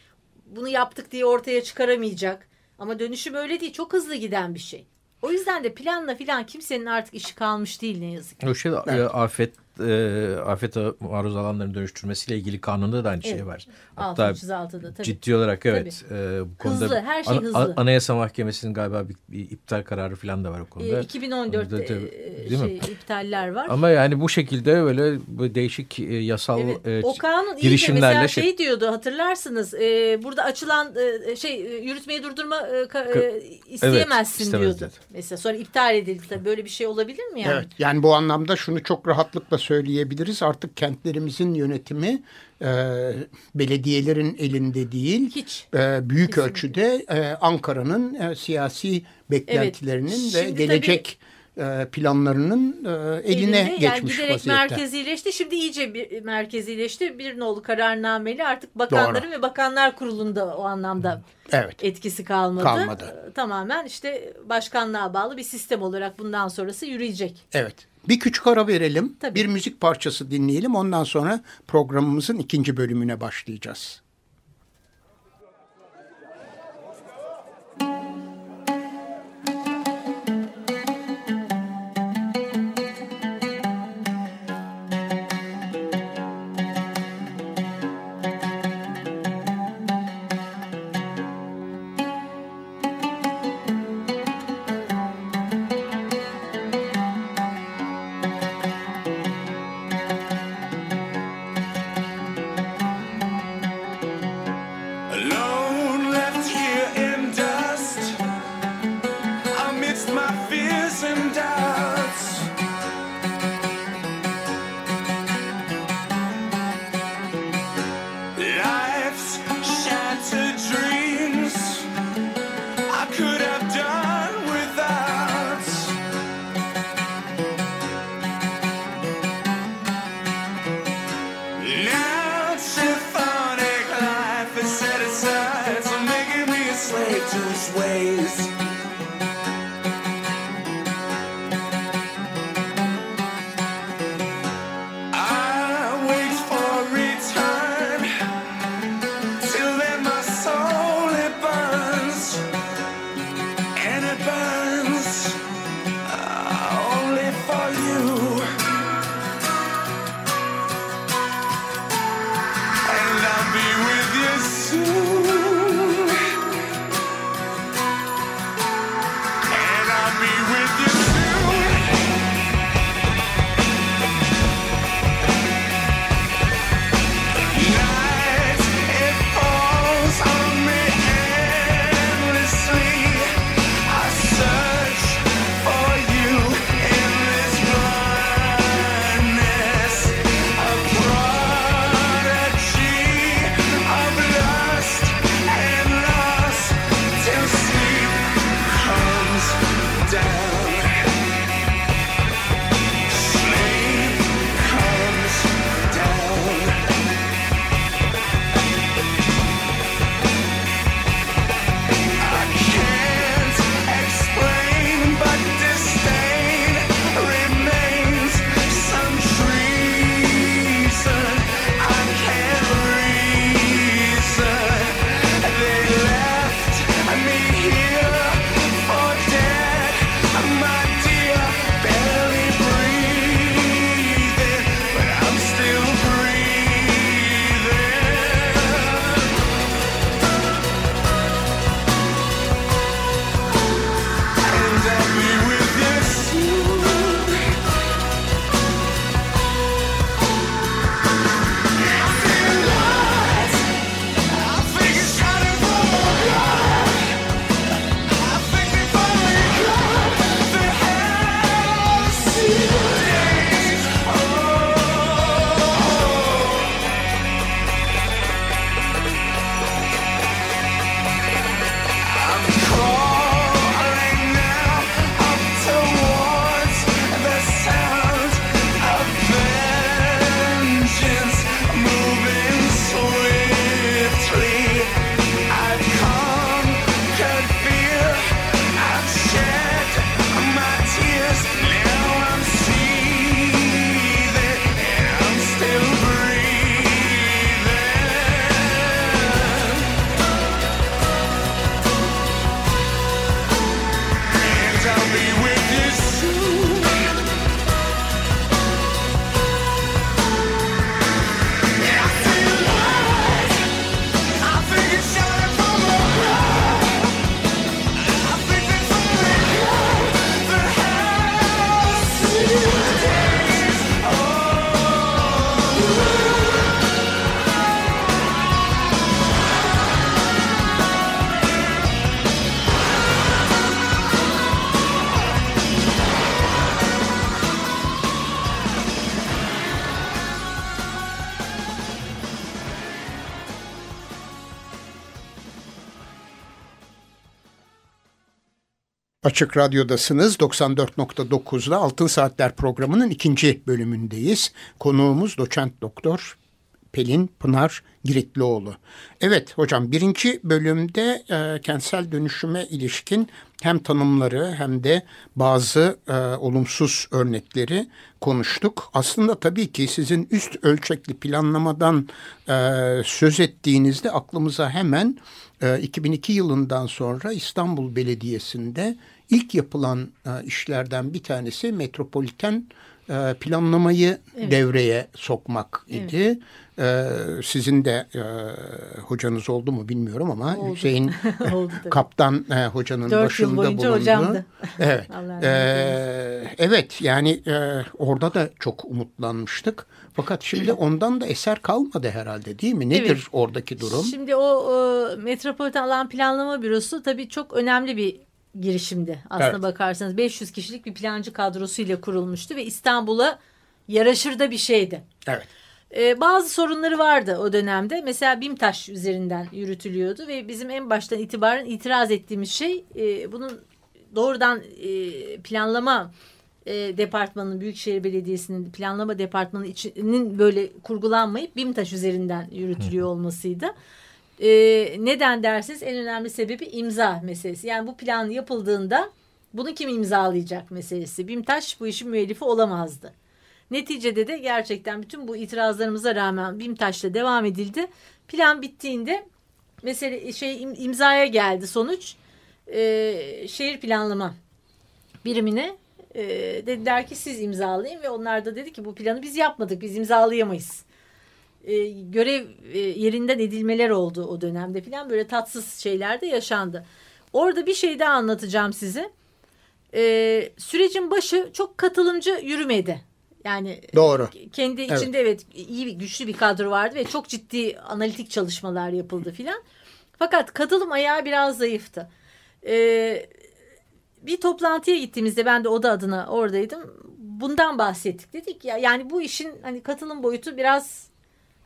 Bunu yaptık diye ortaya çıkaramayacak. Ama dönüşüm öyle değil. Çok hızlı giden bir şey. O yüzden de planla filan kimsenin artık işi kalmış değil ne yazık ki. O şey evet. afet e, afete maruz alanların dönüştürmesiyle ilgili kanunda da aynı şey evet. şey var. Hatta 636'da tabii. ciddi olarak evet e, bu konuda hızlı, her şey hızlı. Anayasa Mahkemesi'nin galiba bir, bir iptal kararı falan da var o konuda. E, 2014'te e, değil şey, mi? iptaller var. Ama yani bu şekilde böyle bu değişik e, yasal evet. e, o kanun girişimlerle mesela şey, şey diyordu hatırlarsınız. E, burada açılan e, şey e, yürütmeyi durdurma e, e, isteyemezsin evet, diyordu. Dedi. Mesela sonra iptal edildi. Böyle bir şey olabilir mi yani? Evet. Yani bu anlamda şunu çok rahatlıkla söyleyebiliriz. Artık kentlerimizin yönetimi e, belediyelerin elinde değil. Hiç. E, büyük Kesinlikle. ölçüde e, Ankara'nın e, siyasi beklentilerinin evet. ve gelecek tabii, planlarının e, eline, eline geçmiş yani giderek vaziyette. merkezileşti. Şimdi iyice bir merkezileşti. Bir nolu kararnameyle artık bakanların Doğru. ve bakanlar kurulunda o anlamda evet. etkisi kalmadı. Kalmadı. Tamamen işte başkanlığa bağlı bir sistem olarak bundan sonrası yürüyecek. Evet. Bir küçük ara verelim. Tabii. Bir müzik parçası dinleyelim. Ondan sonra programımızın ikinci bölümüne başlayacağız. Açık Radyo'dasınız. 94.9'da Altın Saatler programının ikinci bölümündeyiz. Konuğumuz doçent doktor Pelin Pınar Giritlioğlu. Evet hocam birinci bölümde e, kentsel dönüşüme ilişkin hem tanımları hem de bazı e, olumsuz örnekleri konuştuk. Aslında tabii ki sizin üst ölçekli planlamadan e, söz ettiğinizde aklımıza hemen e, 2002 yılından sonra İstanbul Belediyesi'nde ilk yapılan e, işlerden bir tanesi metropoliten e, planlamayı evet. devreye sokmak idi. Evet. Ee, sizin de e, hocanız oldu mu bilmiyorum ama oldu. Hüseyin (laughs) kaptan e, hocanın Dört başında bulundu. hocamdı. Evet. (laughs) ee, evet yani e, orada da çok umutlanmıştık. Fakat şimdi ondan da eser kalmadı herhalde değil mi? Nedir evet. oradaki durum? Şimdi o e, Metropolitan Alan Planlama Bürosu tabii çok önemli bir girişimdi. Aslına evet. bakarsanız 500 kişilik bir plancı kadrosuyla kurulmuştu ve İstanbul'a yaraşır da bir şeydi. Evet. Ee, bazı sorunları vardı o dönemde. Mesela BİMTAŞ üzerinden yürütülüyordu ve bizim en baştan itibaren itiraz ettiğimiz şey e, bunun doğrudan e, planlama e, departmanının Büyükşehir Belediyesi'nin planlama departmanı içinin böyle kurgulanmayıp BİMTAŞ üzerinden yürütülüyor olmasıydı. E, neden dersiniz? En önemli sebebi imza meselesi. Yani bu plan yapıldığında bunu kim imzalayacak meselesi. BİMTAŞ bu işin müellifi olamazdı. Neticede de gerçekten bütün bu itirazlarımıza rağmen BİMTAŞ'la devam edildi. Plan bittiğinde mesele şey imzaya geldi sonuç. E, şehir planlama birimine e, dediler ki siz imzalayın ve onlar da dedi ki bu planı biz yapmadık biz imzalayamayız. E, görev e, yerinden edilmeler oldu o dönemde falan böyle tatsız şeyler de yaşandı. Orada bir şey daha anlatacağım size. E, sürecin başı çok katılımcı yürümedi. Yani Doğru. kendi evet. içinde evet iyi bir güçlü bir kadro vardı ve çok ciddi analitik çalışmalar yapıldı filan. Fakat katılım ayağı biraz zayıftı. Ee, bir toplantıya gittiğimizde ben de oda adına oradaydım. Bundan bahsettik. Dedik ya yani bu işin hani katılım boyutu biraz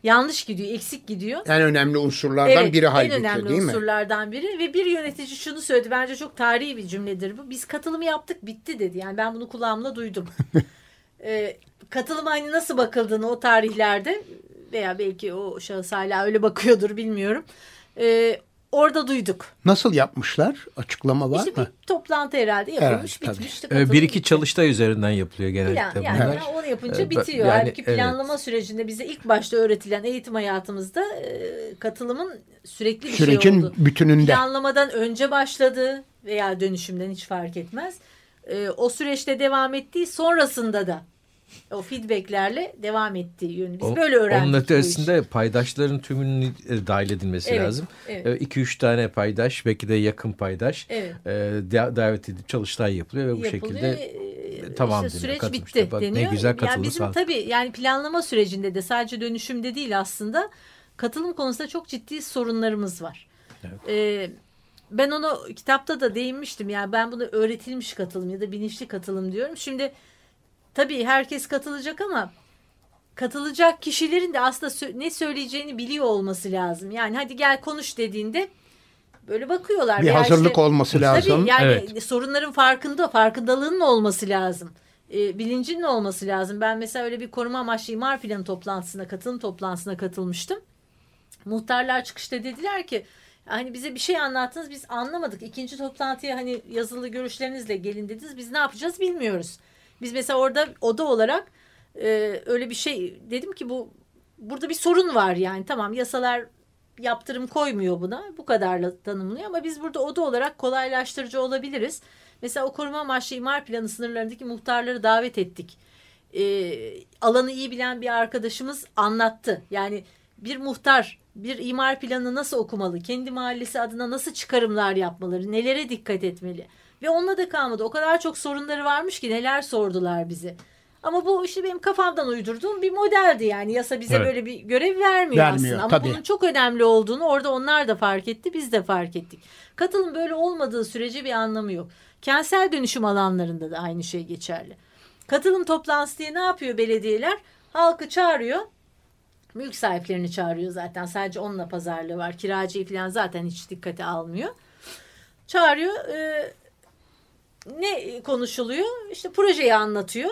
yanlış gidiyor, eksik gidiyor. En önemli unsurlardan evet, biri halbuki değil mi? En önemli unsurlardan biri ve bir yönetici şunu söyledi. Bence çok tarihi bir cümledir bu. Biz katılımı yaptık, bitti dedi. Yani ben bunu kulağımla duydum. (laughs) e, katılıma hani nasıl bakıldığını o tarihlerde veya belki o şahıs hala öyle bakıyordur bilmiyorum. E, orada duyduk. Nasıl yapmışlar? Açıklama var işte mı? Bir toplantı herhalde yapılmış evet, bitmiş. Ee, bir iki çalıştay üzerinden yapılıyor genellikle Plan, yani Onu yapınca ee, bitiyor. Yani, Halbuki planlama evet. sürecinde bize ilk başta öğretilen eğitim hayatımızda e, katılımın sürekli bir Sürecin şey oldu. bütününde. Planlamadan önce başladı veya dönüşümden hiç fark etmez. E, o süreçte devam ettiği sonrasında da o feedbacklerle devam ettiği yönü. Biz o, böyle öğrendik. Onun ötesinde paydaşların tümünün e, dahil edilmesi evet, lazım. 2-3 evet. E, tane paydaş belki de yakın paydaş evet. e, davet edip çalıştay yapılıyor ve bu Yapılıyor. şekilde tamam işte süreç bitti Bak, deniyor. Ne güzel katılım yani bizim sağ. tabii yani planlama sürecinde de sadece dönüşümde değil aslında katılım konusunda çok ciddi sorunlarımız var. Evet. E, ben onu kitapta da değinmiştim. Yani ben bunu öğretilmiş katılım ya da bilinçli katılım diyorum. Şimdi tabii herkes katılacak ama katılacak kişilerin de aslında ne söyleyeceğini biliyor olması lazım. Yani hadi gel konuş dediğinde böyle bakıyorlar. Bir hazırlık işte, olması lazım. Tabii yani evet. sorunların farkında, farkındalığının olması lazım. E, bilincinin olması lazım. Ben mesela öyle bir koruma amaçlı imar planı toplantısına, katılım toplantısına katılmıştım. Muhtarlar çıkışta dediler ki hani bize bir şey anlattınız biz anlamadık. İkinci toplantıya hani yazılı görüşlerinizle gelin dediniz. Biz ne yapacağız bilmiyoruz. Biz mesela orada oda olarak e, öyle bir şey dedim ki bu burada bir sorun var yani tamam yasalar yaptırım koymuyor buna bu kadarla tanımlıyor ama biz burada oda olarak kolaylaştırıcı olabiliriz. Mesela o koruma amaçlı imar planı sınırlarındaki muhtarları davet ettik. E, alanı iyi bilen bir arkadaşımız anlattı. Yani bir muhtar bir imar planı nasıl okumalı, kendi mahallesi adına nasıl çıkarımlar yapmaları, nelere dikkat etmeli. Ve onunla da kalmadı. O kadar çok sorunları varmış ki neler sordular bize. Ama bu işte benim kafamdan uydurduğum bir modeldi yani. Yasa bize evet. böyle bir görev vermiyor, vermiyor aslında. Ama tabii. bunun çok önemli olduğunu orada onlar da fark etti, biz de fark ettik. Katılım böyle olmadığı sürece bir anlamı yok. Kentsel dönüşüm alanlarında da aynı şey geçerli. Katılım toplantısı diye ne yapıyor belediyeler? Halkı çağırıyor. Mülk sahiplerini çağırıyor zaten. Sadece onunla pazarlığı var. Kiracıyı falan zaten hiç dikkate almıyor. Çağırıyor. E, ne konuşuluyor? İşte projeyi anlatıyor.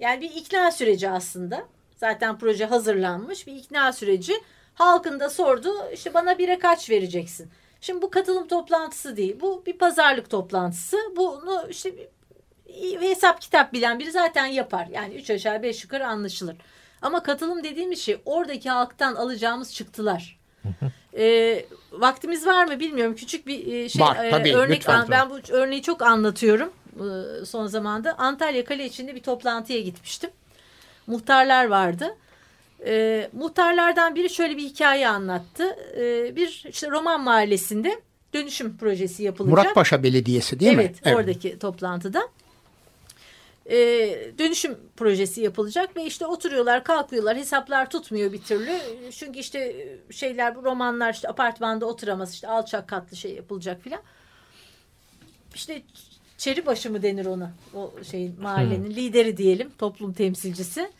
Yani bir ikna süreci aslında. Zaten proje hazırlanmış bir ikna süreci. Halkın da sordu işte bana bire kaç vereceksin? Şimdi bu katılım toplantısı değil. Bu bir pazarlık toplantısı. Bunu işte hesap kitap bilen biri zaten yapar. Yani üç aşağı beş yukarı anlaşılır. Ama katılım dediğimiz şey oradaki halktan alacağımız çıktılar. e, vaktimiz var mı bilmiyorum. Küçük bir şey var, tabii, örnek lütfen. ben bu örneği çok anlatıyorum son zamanda. Antalya Kale içinde bir toplantıya gitmiştim. Muhtarlar vardı. E, muhtarlardan biri şöyle bir hikaye anlattı. E, bir işte Roman Mahallesi'nde dönüşüm projesi yapılacak. Muratpaşa Belediyesi değil evet, mi? Evet oradaki toplantıda. E, dönüşüm projesi yapılacak ve işte oturuyorlar kalkıyorlar hesaplar tutmuyor bir türlü. Çünkü işte şeyler romanlar işte apartmanda oturamaz işte alçak katlı şey yapılacak filan. İşte Çeribaşı mı denir ona o şeyin mahallenin hmm. lideri diyelim toplum temsilcisi.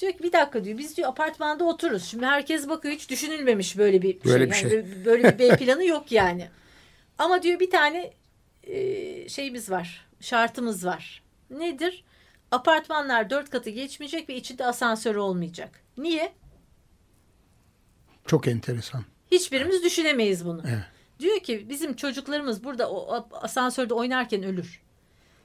Diyor ki bir dakika diyor biz diyor apartmanda otururuz. Şimdi herkes bakıyor hiç düşünülmemiş böyle bir böyle şey. Bir yani şey. Böyle bir B planı yok yani. Ama diyor bir tane e, şeyimiz var şartımız var. Nedir? Apartmanlar dört katı geçmeyecek ve içinde asansör olmayacak. Niye? Çok enteresan. Hiçbirimiz düşünemeyiz bunu. Evet. Diyor ki bizim çocuklarımız burada o asansörde oynarken ölür.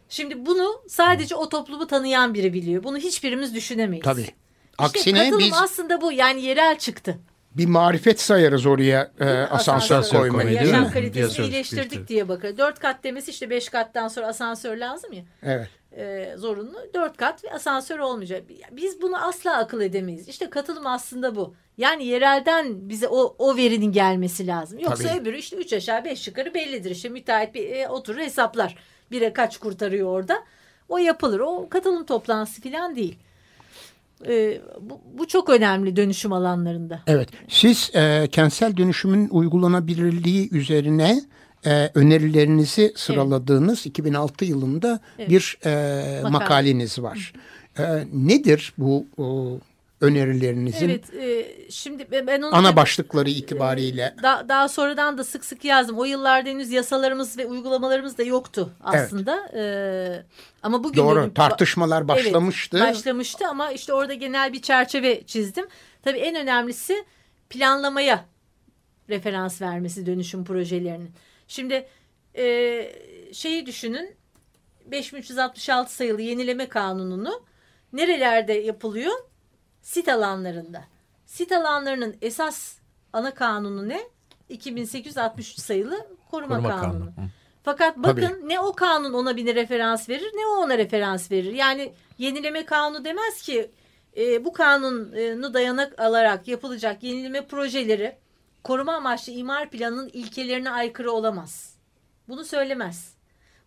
Şimdi bunu sadece o toplumu tanıyan biri biliyor. Bunu hiçbirimiz düşünemeyiz. Tabii. İşte Aksine biz aslında bu yani yerel çıktı. bir marifet sayarız oraya e, asansör, Asansör koymayı değil Yaşam kalitesini iyileştirdik diye bakıyor. Dört kat demesi işte beş kattan sonra asansör lazım ya. Evet. E, zorunlu. Dört kat ve asansör olmayacak. Biz bunu asla akıl edemeyiz. İşte katılım aslında bu. Yani yerelden bize o, o verinin gelmesi lazım. Yoksa Tabii. öbürü işte üç aşağı beş yukarı bellidir. İşte müteahhit bir e, oturur hesaplar. Bire kaç kurtarıyor orada. O yapılır. O katılım toplantısı falan değil. E, bu, bu çok önemli dönüşüm alanlarında. Evet. Siz e, kentsel dönüşümün uygulanabilirliği üzerine e, önerilerinizi sıraladığınız 2006 yılında Evet. bir e, Makale. makaleniz var. E, nedir bu o, önerilerinizin Evet. e, şimdi ben onu ana başlıkları itibariyle? Da, daha sonradan da sık sık yazdım. O yıllarda henüz yasalarımız ve uygulamalarımız da yoktu aslında. Ee, ama bugün Doğru. Tartışmalar başlamıştı. Evet, başlamıştı ama işte orada genel bir çerçeve çizdim. Tabii en önemlisi planlamaya referans vermesi dönüşüm projelerinin. Şimdi e, şeyi düşünün 5366 sayılı yenileme kanununu nerelerde yapılıyor? Sit alanlarında. Sit alanlarının esas ana kanunu ne? 2863 sayılı koruma, Koruma kanunu. kanunu. Hı. Fakat bakın Tabii. ne o kanun ona bir referans verir ne o ona referans verir. Yani yenileme kanunu demez ki e, bu kanunu dayanak alarak yapılacak yenileme projeleri koruma amaçlı imar planının ilkelerine aykırı olamaz. Bunu söylemez.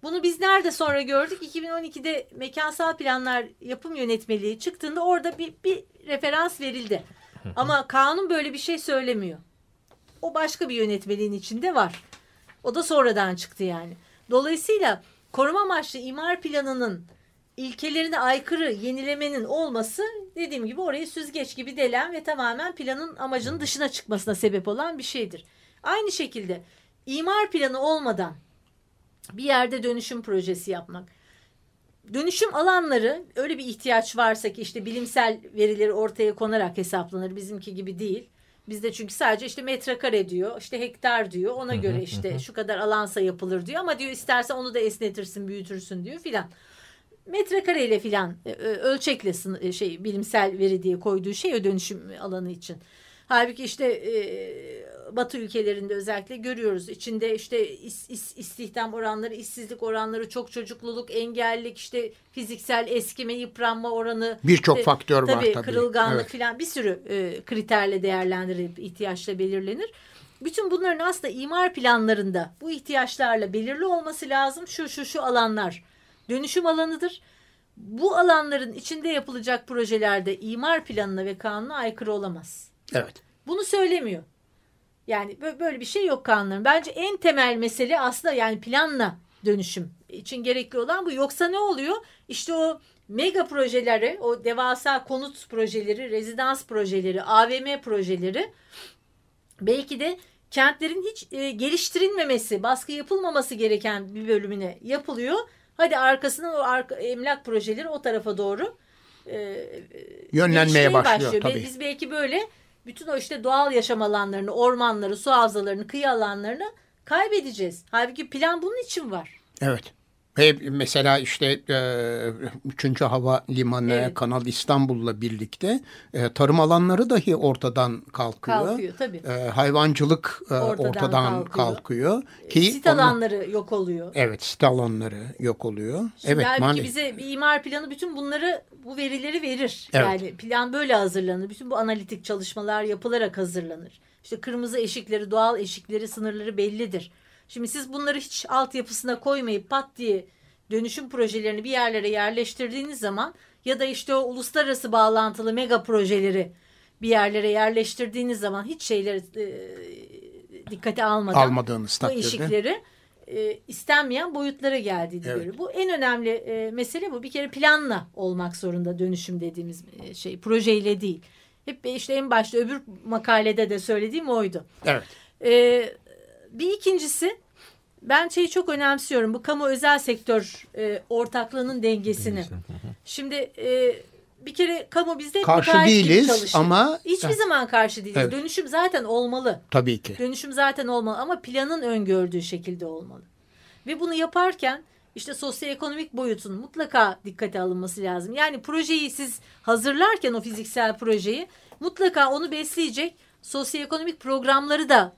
Bunu biz nerede sonra gördük? 2012'de mekansal planlar yapım yönetmeliği çıktığında orada bir, bir referans verildi. Ama kanun böyle bir şey söylemiyor. O başka bir yönetmeliğin içinde var. O da sonradan çıktı yani. Dolayısıyla koruma amaçlı imar planının ilkelerine aykırı yenilemenin olması dediğim gibi orayı süzgeç gibi delen ve tamamen planın amacının dışına çıkmasına sebep olan bir şeydir. Aynı şekilde imar planı olmadan bir yerde dönüşüm projesi yapmak. Dönüşüm alanları öyle bir ihtiyaç varsa ki işte bilimsel verileri ortaya konarak hesaplanır. Bizimki gibi değil. Bizde çünkü sadece işte metrekare diyor, işte hektar diyor. Ona göre işte şu kadar alansa yapılır diyor ama diyor istersen onu da esnetirsin, büyütürsün diyor filan. Metrekareyle filan e, ölçekle e, şey bilimsel veri diye koyduğu şey o dönüşüm alanı için. Halbuki işte e, Batı ülkelerinde özellikle görüyoruz. İçinde işte is, is, istihdam oranları, işsizlik oranları, çok çocukluluk, engellilik, işte fiziksel eskime, yıpranma oranı. Birçok işte, faktör var tabii. Kırılganlık Evet. filan bir sürü e, kriterle değerlendirilip ihtiyaçla belirlenir. Bütün bunların aslında imar planlarında bu ihtiyaçlarla belirli olması lazım. Şu şu şu alanlar dönüşüm alanıdır. Bu alanların içinde yapılacak projelerde imar planına ve kanuna aykırı olamaz. Evet. Bunu söylemiyor. Yani bö- böyle bir şey yok kanunların. Bence en temel mesele aslında yani planla dönüşüm için gerekli olan bu. Yoksa ne oluyor? İşte o mega projeleri, o devasa konut projeleri, rezidans projeleri, AVM projeleri belki de kentlerin hiç e, geliştirilmemesi, baskı yapılmaması gereken bir bölümüne yapılıyor. Hadi arkasından o arka, emlak projeleri o tarafa doğru e, yönlenmeye başlıyor. başlıyor. Tabii. Biz belki böyle bütün o işte doğal yaşam alanlarını, ormanları, su havzalarını, kıyı alanlarını kaybedeceğiz. Halbuki plan bunun için var. Evet. Ve mesela işte e, 3. Hava Limanı, evet. Kanal İstanbul'la birlikte e, tarım alanları dahi ortadan kalkıyor. Kalkıyor tabii. E, hayvancılık e, ortadan, ortadan kalkıyor. kalkıyor. Ki sit alanları onu, yok oluyor. Evet sit alanları yok oluyor. Şimdi evet, halbuki bize bir imar planı bütün bunları bu verileri verir. Evet. Yani plan böyle hazırlanır. Bütün bu analitik çalışmalar yapılarak hazırlanır. İşte kırmızı eşikleri, doğal eşikleri, sınırları bellidir Şimdi siz bunları hiç altyapısına koymayıp pat diye dönüşüm projelerini bir yerlere yerleştirdiğiniz zaman ya da işte o uluslararası bağlantılı mega projeleri bir yerlere yerleştirdiğiniz zaman hiç şeyleri e, dikkate almadan Almadığınız bu eşikleri e, istenmeyen boyutlara geldiğini evet. görüyor. Bu en önemli e, mesele bu. Bir kere planla olmak zorunda dönüşüm dediğimiz e, şey projeyle değil. Hep işte en başta öbür makalede de söylediğim oydu. Evet. E, bir ikincisi ben şeyi çok önemsiyorum. Bu kamu özel sektör e, ortaklığının dengesini. Şimdi e, bir kere kamu bizde karşı değiliz ama hiçbir zaman karşı değiliz. Evet. Dönüşüm zaten olmalı. Tabii ki. Dönüşüm zaten olmalı ama planın öngördüğü şekilde olmalı. Ve bunu yaparken işte sosyoekonomik boyutun mutlaka dikkate alınması lazım. Yani projeyi siz hazırlarken o fiziksel projeyi mutlaka onu besleyecek sosyoekonomik programları da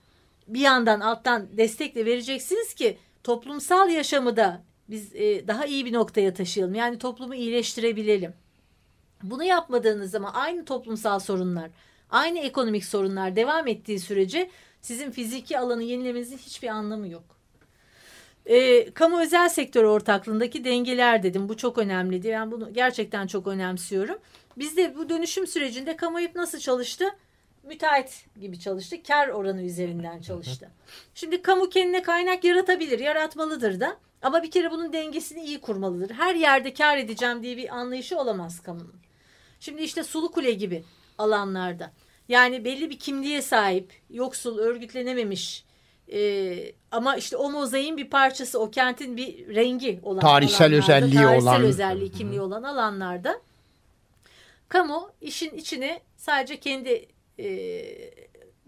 bir yandan alttan destekle vereceksiniz ki toplumsal yaşamı da biz e, daha iyi bir noktaya taşıyalım. Yani toplumu iyileştirebilelim. Bunu yapmadığınız zaman aynı toplumsal sorunlar, aynı ekonomik sorunlar devam ettiği sürece sizin fiziki alanı yenilemenizin hiçbir anlamı yok. E, kamu özel sektör ortaklığındaki dengeler dedim. Bu çok önemliydi. Ben bunu gerçekten çok önemsiyorum. Bizde bu dönüşüm sürecinde kamu nasıl çalıştı? Müteahhit gibi çalıştı. Kar oranı üzerinden çalıştı. Şimdi kamu kendine kaynak yaratabilir, yaratmalıdır da. Ama bir kere bunun dengesini iyi kurmalıdır. Her yerde kar edeceğim diye bir anlayışı olamaz kamunun. Şimdi işte Sulu Kule gibi alanlarda. Yani belli bir kimliğe sahip, yoksul, örgütlenememiş e, ama işte o mozaiğin bir parçası, o kentin bir rengi olan tarihsel özelliği tarihsel olan, özelliği, kimliği olan alanlarda kamu işin içine sadece kendi e,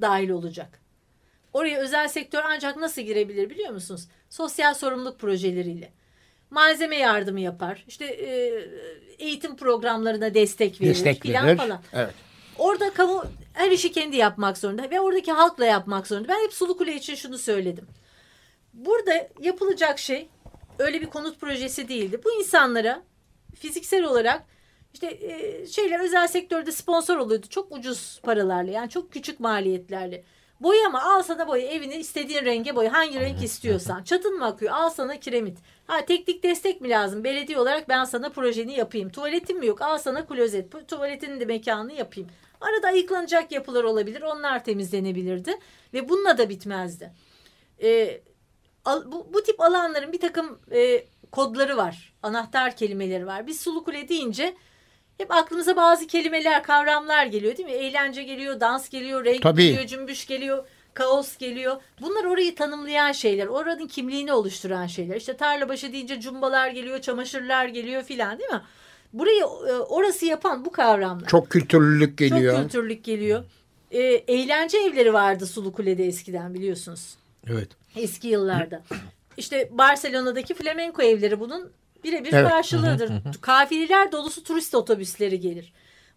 dahil olacak. Oraya özel sektör ancak nasıl girebilir biliyor musunuz? Sosyal sorumluluk projeleriyle. Malzeme yardımı yapar. İşte e, eğitim programlarına destek verir. Destek verir. Falan. Evet. Orada kamu her işi kendi yapmak zorunda ve oradaki halkla yapmak zorunda. Ben hep Sulu Kule için şunu söyledim. Burada yapılacak şey öyle bir konut projesi değildi. Bu insanlara fiziksel olarak işte e, şeyler özel sektörde sponsor oluyordu. Çok ucuz paralarla yani çok küçük maliyetlerle. Boyama al sana boya evini istediğin renge boya hangi renk istiyorsan. Çatın mı akıyor al sana kiremit. Ha teknik destek mi lazım? Belediye olarak ben sana projeni yapayım. Tuvaletin mi yok? Al sana klozet. Tuvaletinin de mekanını yapayım. Arada ayıklanacak yapılar olabilir. Onlar temizlenebilirdi. Ve bununla da bitmezdi. Ee, bu, bu tip alanların bir takım e, kodları var. Anahtar kelimeleri var. Biz Sulu Kule deyince hep aklımıza bazı kelimeler, kavramlar geliyor değil mi? Eğlence geliyor, dans geliyor, renk Tabii. geliyor, cümbüş geliyor, kaos geliyor. Bunlar orayı tanımlayan şeyler, oranın kimliğini oluşturan şeyler. İşte tarla başı deyince cumbalar geliyor, çamaşırlar geliyor filan değil mi? Burayı e, orası yapan bu kavramlar. Çok kültürlülük geliyor. Çok kültürlük geliyor. E, eğlence evleri vardı Sulu Kule'de eskiden biliyorsunuz. Evet. Eski yıllarda. İşte Barcelona'daki flamenco evleri bunun birebir evet. karşılığıdır. Kafileler dolusu turist otobüsleri gelir.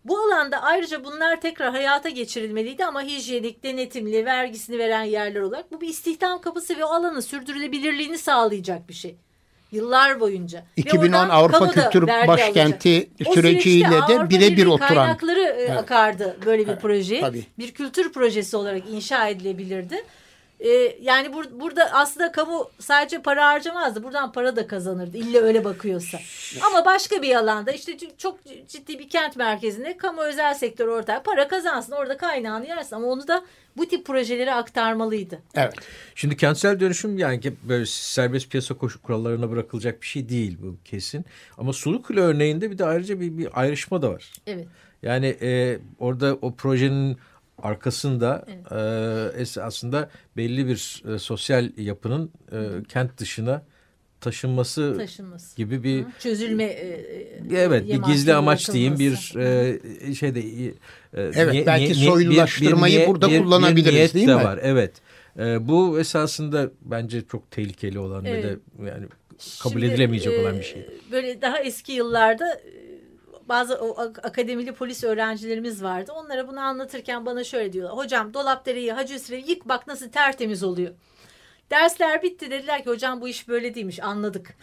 Bu alanda ayrıca bunlar tekrar hayata geçirilmeliydi ama hijyenik, denetimli, vergisini veren yerler olarak bu bir istihdam kapısı ve o alanın sürdürülebilirliğini sağlayacak bir şey. Yıllar boyunca. 2010 Avrupa Kültür Başkenti alacak. süreciyle de birebir oturan. kaynakları e, evet. akardı böyle bir evet, proje. Tabii. Bir kültür projesi olarak inşa edilebilirdi. Ee, yani bur burada aslında kamu sadece para harcamazdı. Buradan para da kazanırdı. İlle öyle bakıyorsa. Ama başka bir alanda işte çok ciddi bir kent merkezinde kamu özel sektör ortaya para kazansın. Orada kaynağını yersin. Ama onu da bu tip projelere aktarmalıydı. Evet. Şimdi kentsel dönüşüm yani böyle serbest piyasa koşu kurallarına bırakılacak bir şey değil bu kesin. Ama Sulukule örneğinde bir de ayrıca bir, bir ayrışma da var. Evet. Yani e, orada o projenin arkasında evet. e, aslında belli bir e, sosyal yapının e, kent dışına taşınması, taşınması. gibi bir çözülme e, evet bir gizli amaç diyeyim bir e, şeyde e, evet niye, belki niye, soylulaştırmayı bir, bir, burada bir, kullanabiliriz bir niyet değil de mi? var evet e, bu esasında bence çok tehlikeli olan evet. ve de yani kabul Şimdi, edilemeyecek e, olan bir şey. Böyle daha eski yıllarda bazı o, akademili polis öğrencilerimiz vardı. Onlara bunu anlatırken bana şöyle diyorlar. Hocam Dolapdere'yi, Hacı Hüsrev'i yık bak nasıl tertemiz oluyor. Dersler bitti dediler ki hocam bu iş böyle değilmiş anladık.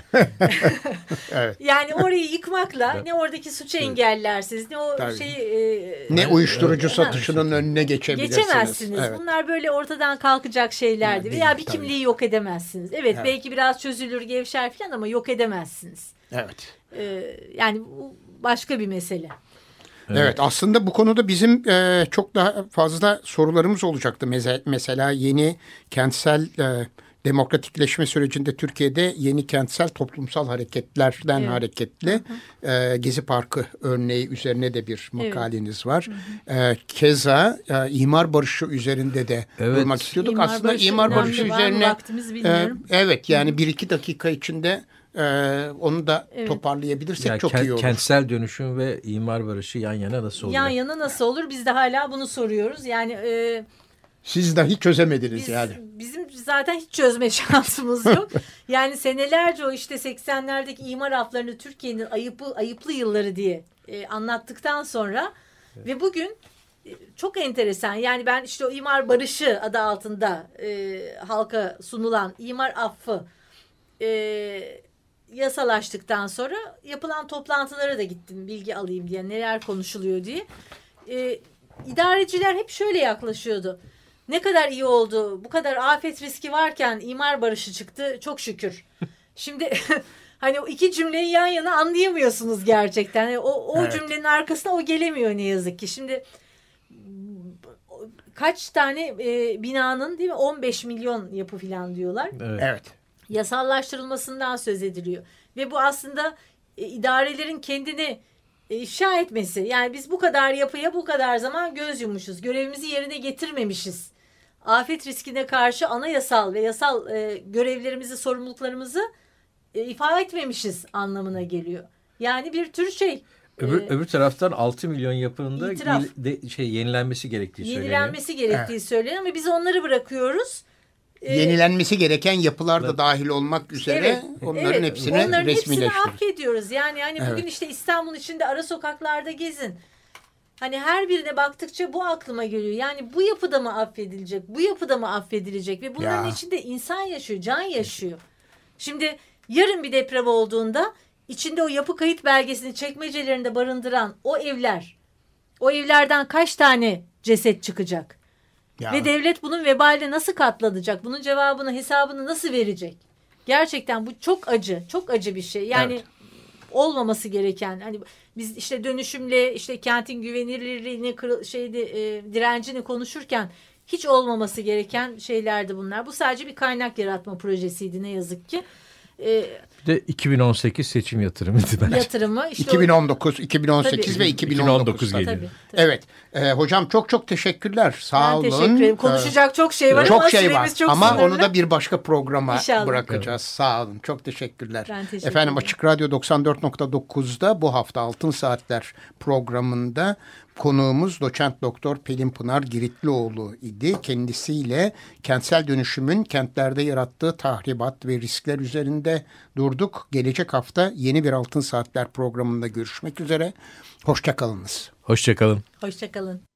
evet. (laughs) (laughs) Yani orayı yıkmakla ne oradaki suçu engellersiniz ne o Tabii. şeyi e, ne uyuşturucu satışının önüne geçebilirsiniz. Geçemezsiniz. Evet. Bunlar böyle ortadan kalkacak şeylerdi. Veya bir tabii. kimliği yok edemezsiniz. Evet, evet belki biraz çözülür gevşer falan ama yok edemezsiniz. Evet. Ee, yani bu başka bir mesele. Evet. evet aslında bu konuda bizim e, çok daha fazla sorularımız olacaktı. Mesela yeni kentsel e, demokratikleşme sürecinde Türkiye'de yeni kentsel toplumsal hareketlerden evet. hareketle E, Gezi Parkı örneği üzerine de bir makaleniz evet. var. E, keza e, imar barışı üzerinde de evet. durmak istiyorduk. İmar Aslında barışı imar barışı üzerine e, evet yani bir iki dakika içinde ee, onu da evet. toparlayabilirsek yani çok iyi olur. Kentsel dönüşüm ve imar barışı yan yana nasıl olur? Yan yana nasıl olur? Biz de hala bunu soruyoruz. Yani e, siz dahi çözemediniz biz, yani. Bizim zaten hiç çözme (laughs) şansımız yok. yani senelerce o işte 80'lerdeki imar aflarını Türkiye'nin ayıplı, ayıplı yılları diye e, anlattıktan sonra evet. ve bugün e, çok enteresan. Yani ben işte o imar barışı adı altında e, halka sunulan imar affı e, yasalaştıktan sonra yapılan toplantılara da gittim bilgi alayım diye neler konuşuluyor diye. E, idareciler hep şöyle yaklaşıyordu. Ne kadar iyi oldu bu kadar afet riski varken imar barışı çıktı çok şükür. (laughs) Şimdi (laughs) hani o iki cümleyi yan yana anlayamıyorsunuz gerçekten. Yani o, o evet. cümlenin arkasına o gelemiyor ne yazık ki. Şimdi kaç tane e, binanın değil mi 15 milyon yapı falan diyorlar. Evet. evet yasallaştırılmasından söz ediliyor. Ve bu aslında e, idarelerin kendini e, ifşa etmesi. Yani biz bu kadar yapıya bu kadar zaman göz yummuşuz. Görevimizi yerine getirmemişiz. Afet riskine karşı anayasal ve yasal e, görevlerimizi, sorumluluklarımızı e, ifade etmemişiz anlamına geliyor. Yani bir tür şey. Öbür, ee, öbür taraftan 6 milyon yapının da de, şey yenilenmesi gerektiği söyleniyor. Yenilenmesi gerektiği evet. söyleniyor ama biz onları bırakıyoruz. Ee, yenilenmesi gereken yapılar da dahil olmak üzere evet, onların evet, hepsini onların resmileştiriyoruz. Onların hepsini affediyoruz. Yani yani evet. bugün işte İstanbul içinde ara sokaklarda gezin. Hani her birine baktıkça bu aklıma geliyor. Yani bu yapıda mı affedilecek? Bu yapıda mı affedilecek? Ve bunların ya. içinde insan yaşıyor, can yaşıyor. Şimdi yarın bir deprem olduğunda içinde o yapı kayıt belgesini çekmecelerinde barındıran o evler, o evlerden kaç tane ceset çıkacak? Ya. Ve devlet bunun vebaline nasıl katlanacak? Bunun cevabını, hesabını nasıl verecek? Gerçekten bu çok acı, çok acı bir şey. Yani evet. olmaması gereken hani biz işte dönüşümle işte kentin güvenilirliğini şeydi e, direncini konuşurken hiç olmaması gereken şeylerdi bunlar. Bu sadece bir kaynak yaratma projesiydi ne yazık ki. E, de 2018 seçim yatırımıydı (laughs) bence. Yatırımı. Işte 2019, 2018 tabii. ve 2019. 2019 geliyor. Tabii, tabii. Evet. E, hocam çok çok teşekkürler. Sağ ben olun. teşekkür ederim. Ee, Konuşacak çok şey var çok ama şey var. çok Ama sınırlı. onu da bir başka programa İnşallah. bırakacağız. Evet. Sağ olun. Çok teşekkürler. Ben teşekkür Efendim Açık Radyo 94.9'da bu hafta Altın Saatler programında Konuğumuz doçent doktor Pelin Pınar Giritlioğlu idi. Kendisiyle kentsel dönüşümün kentlerde yarattığı tahribat ve riskler üzerinde durduk. Gelecek hafta yeni bir Altın Saatler programında görüşmek üzere. Hoşçakalınız. Hoşçakalın. Hoşçakalın.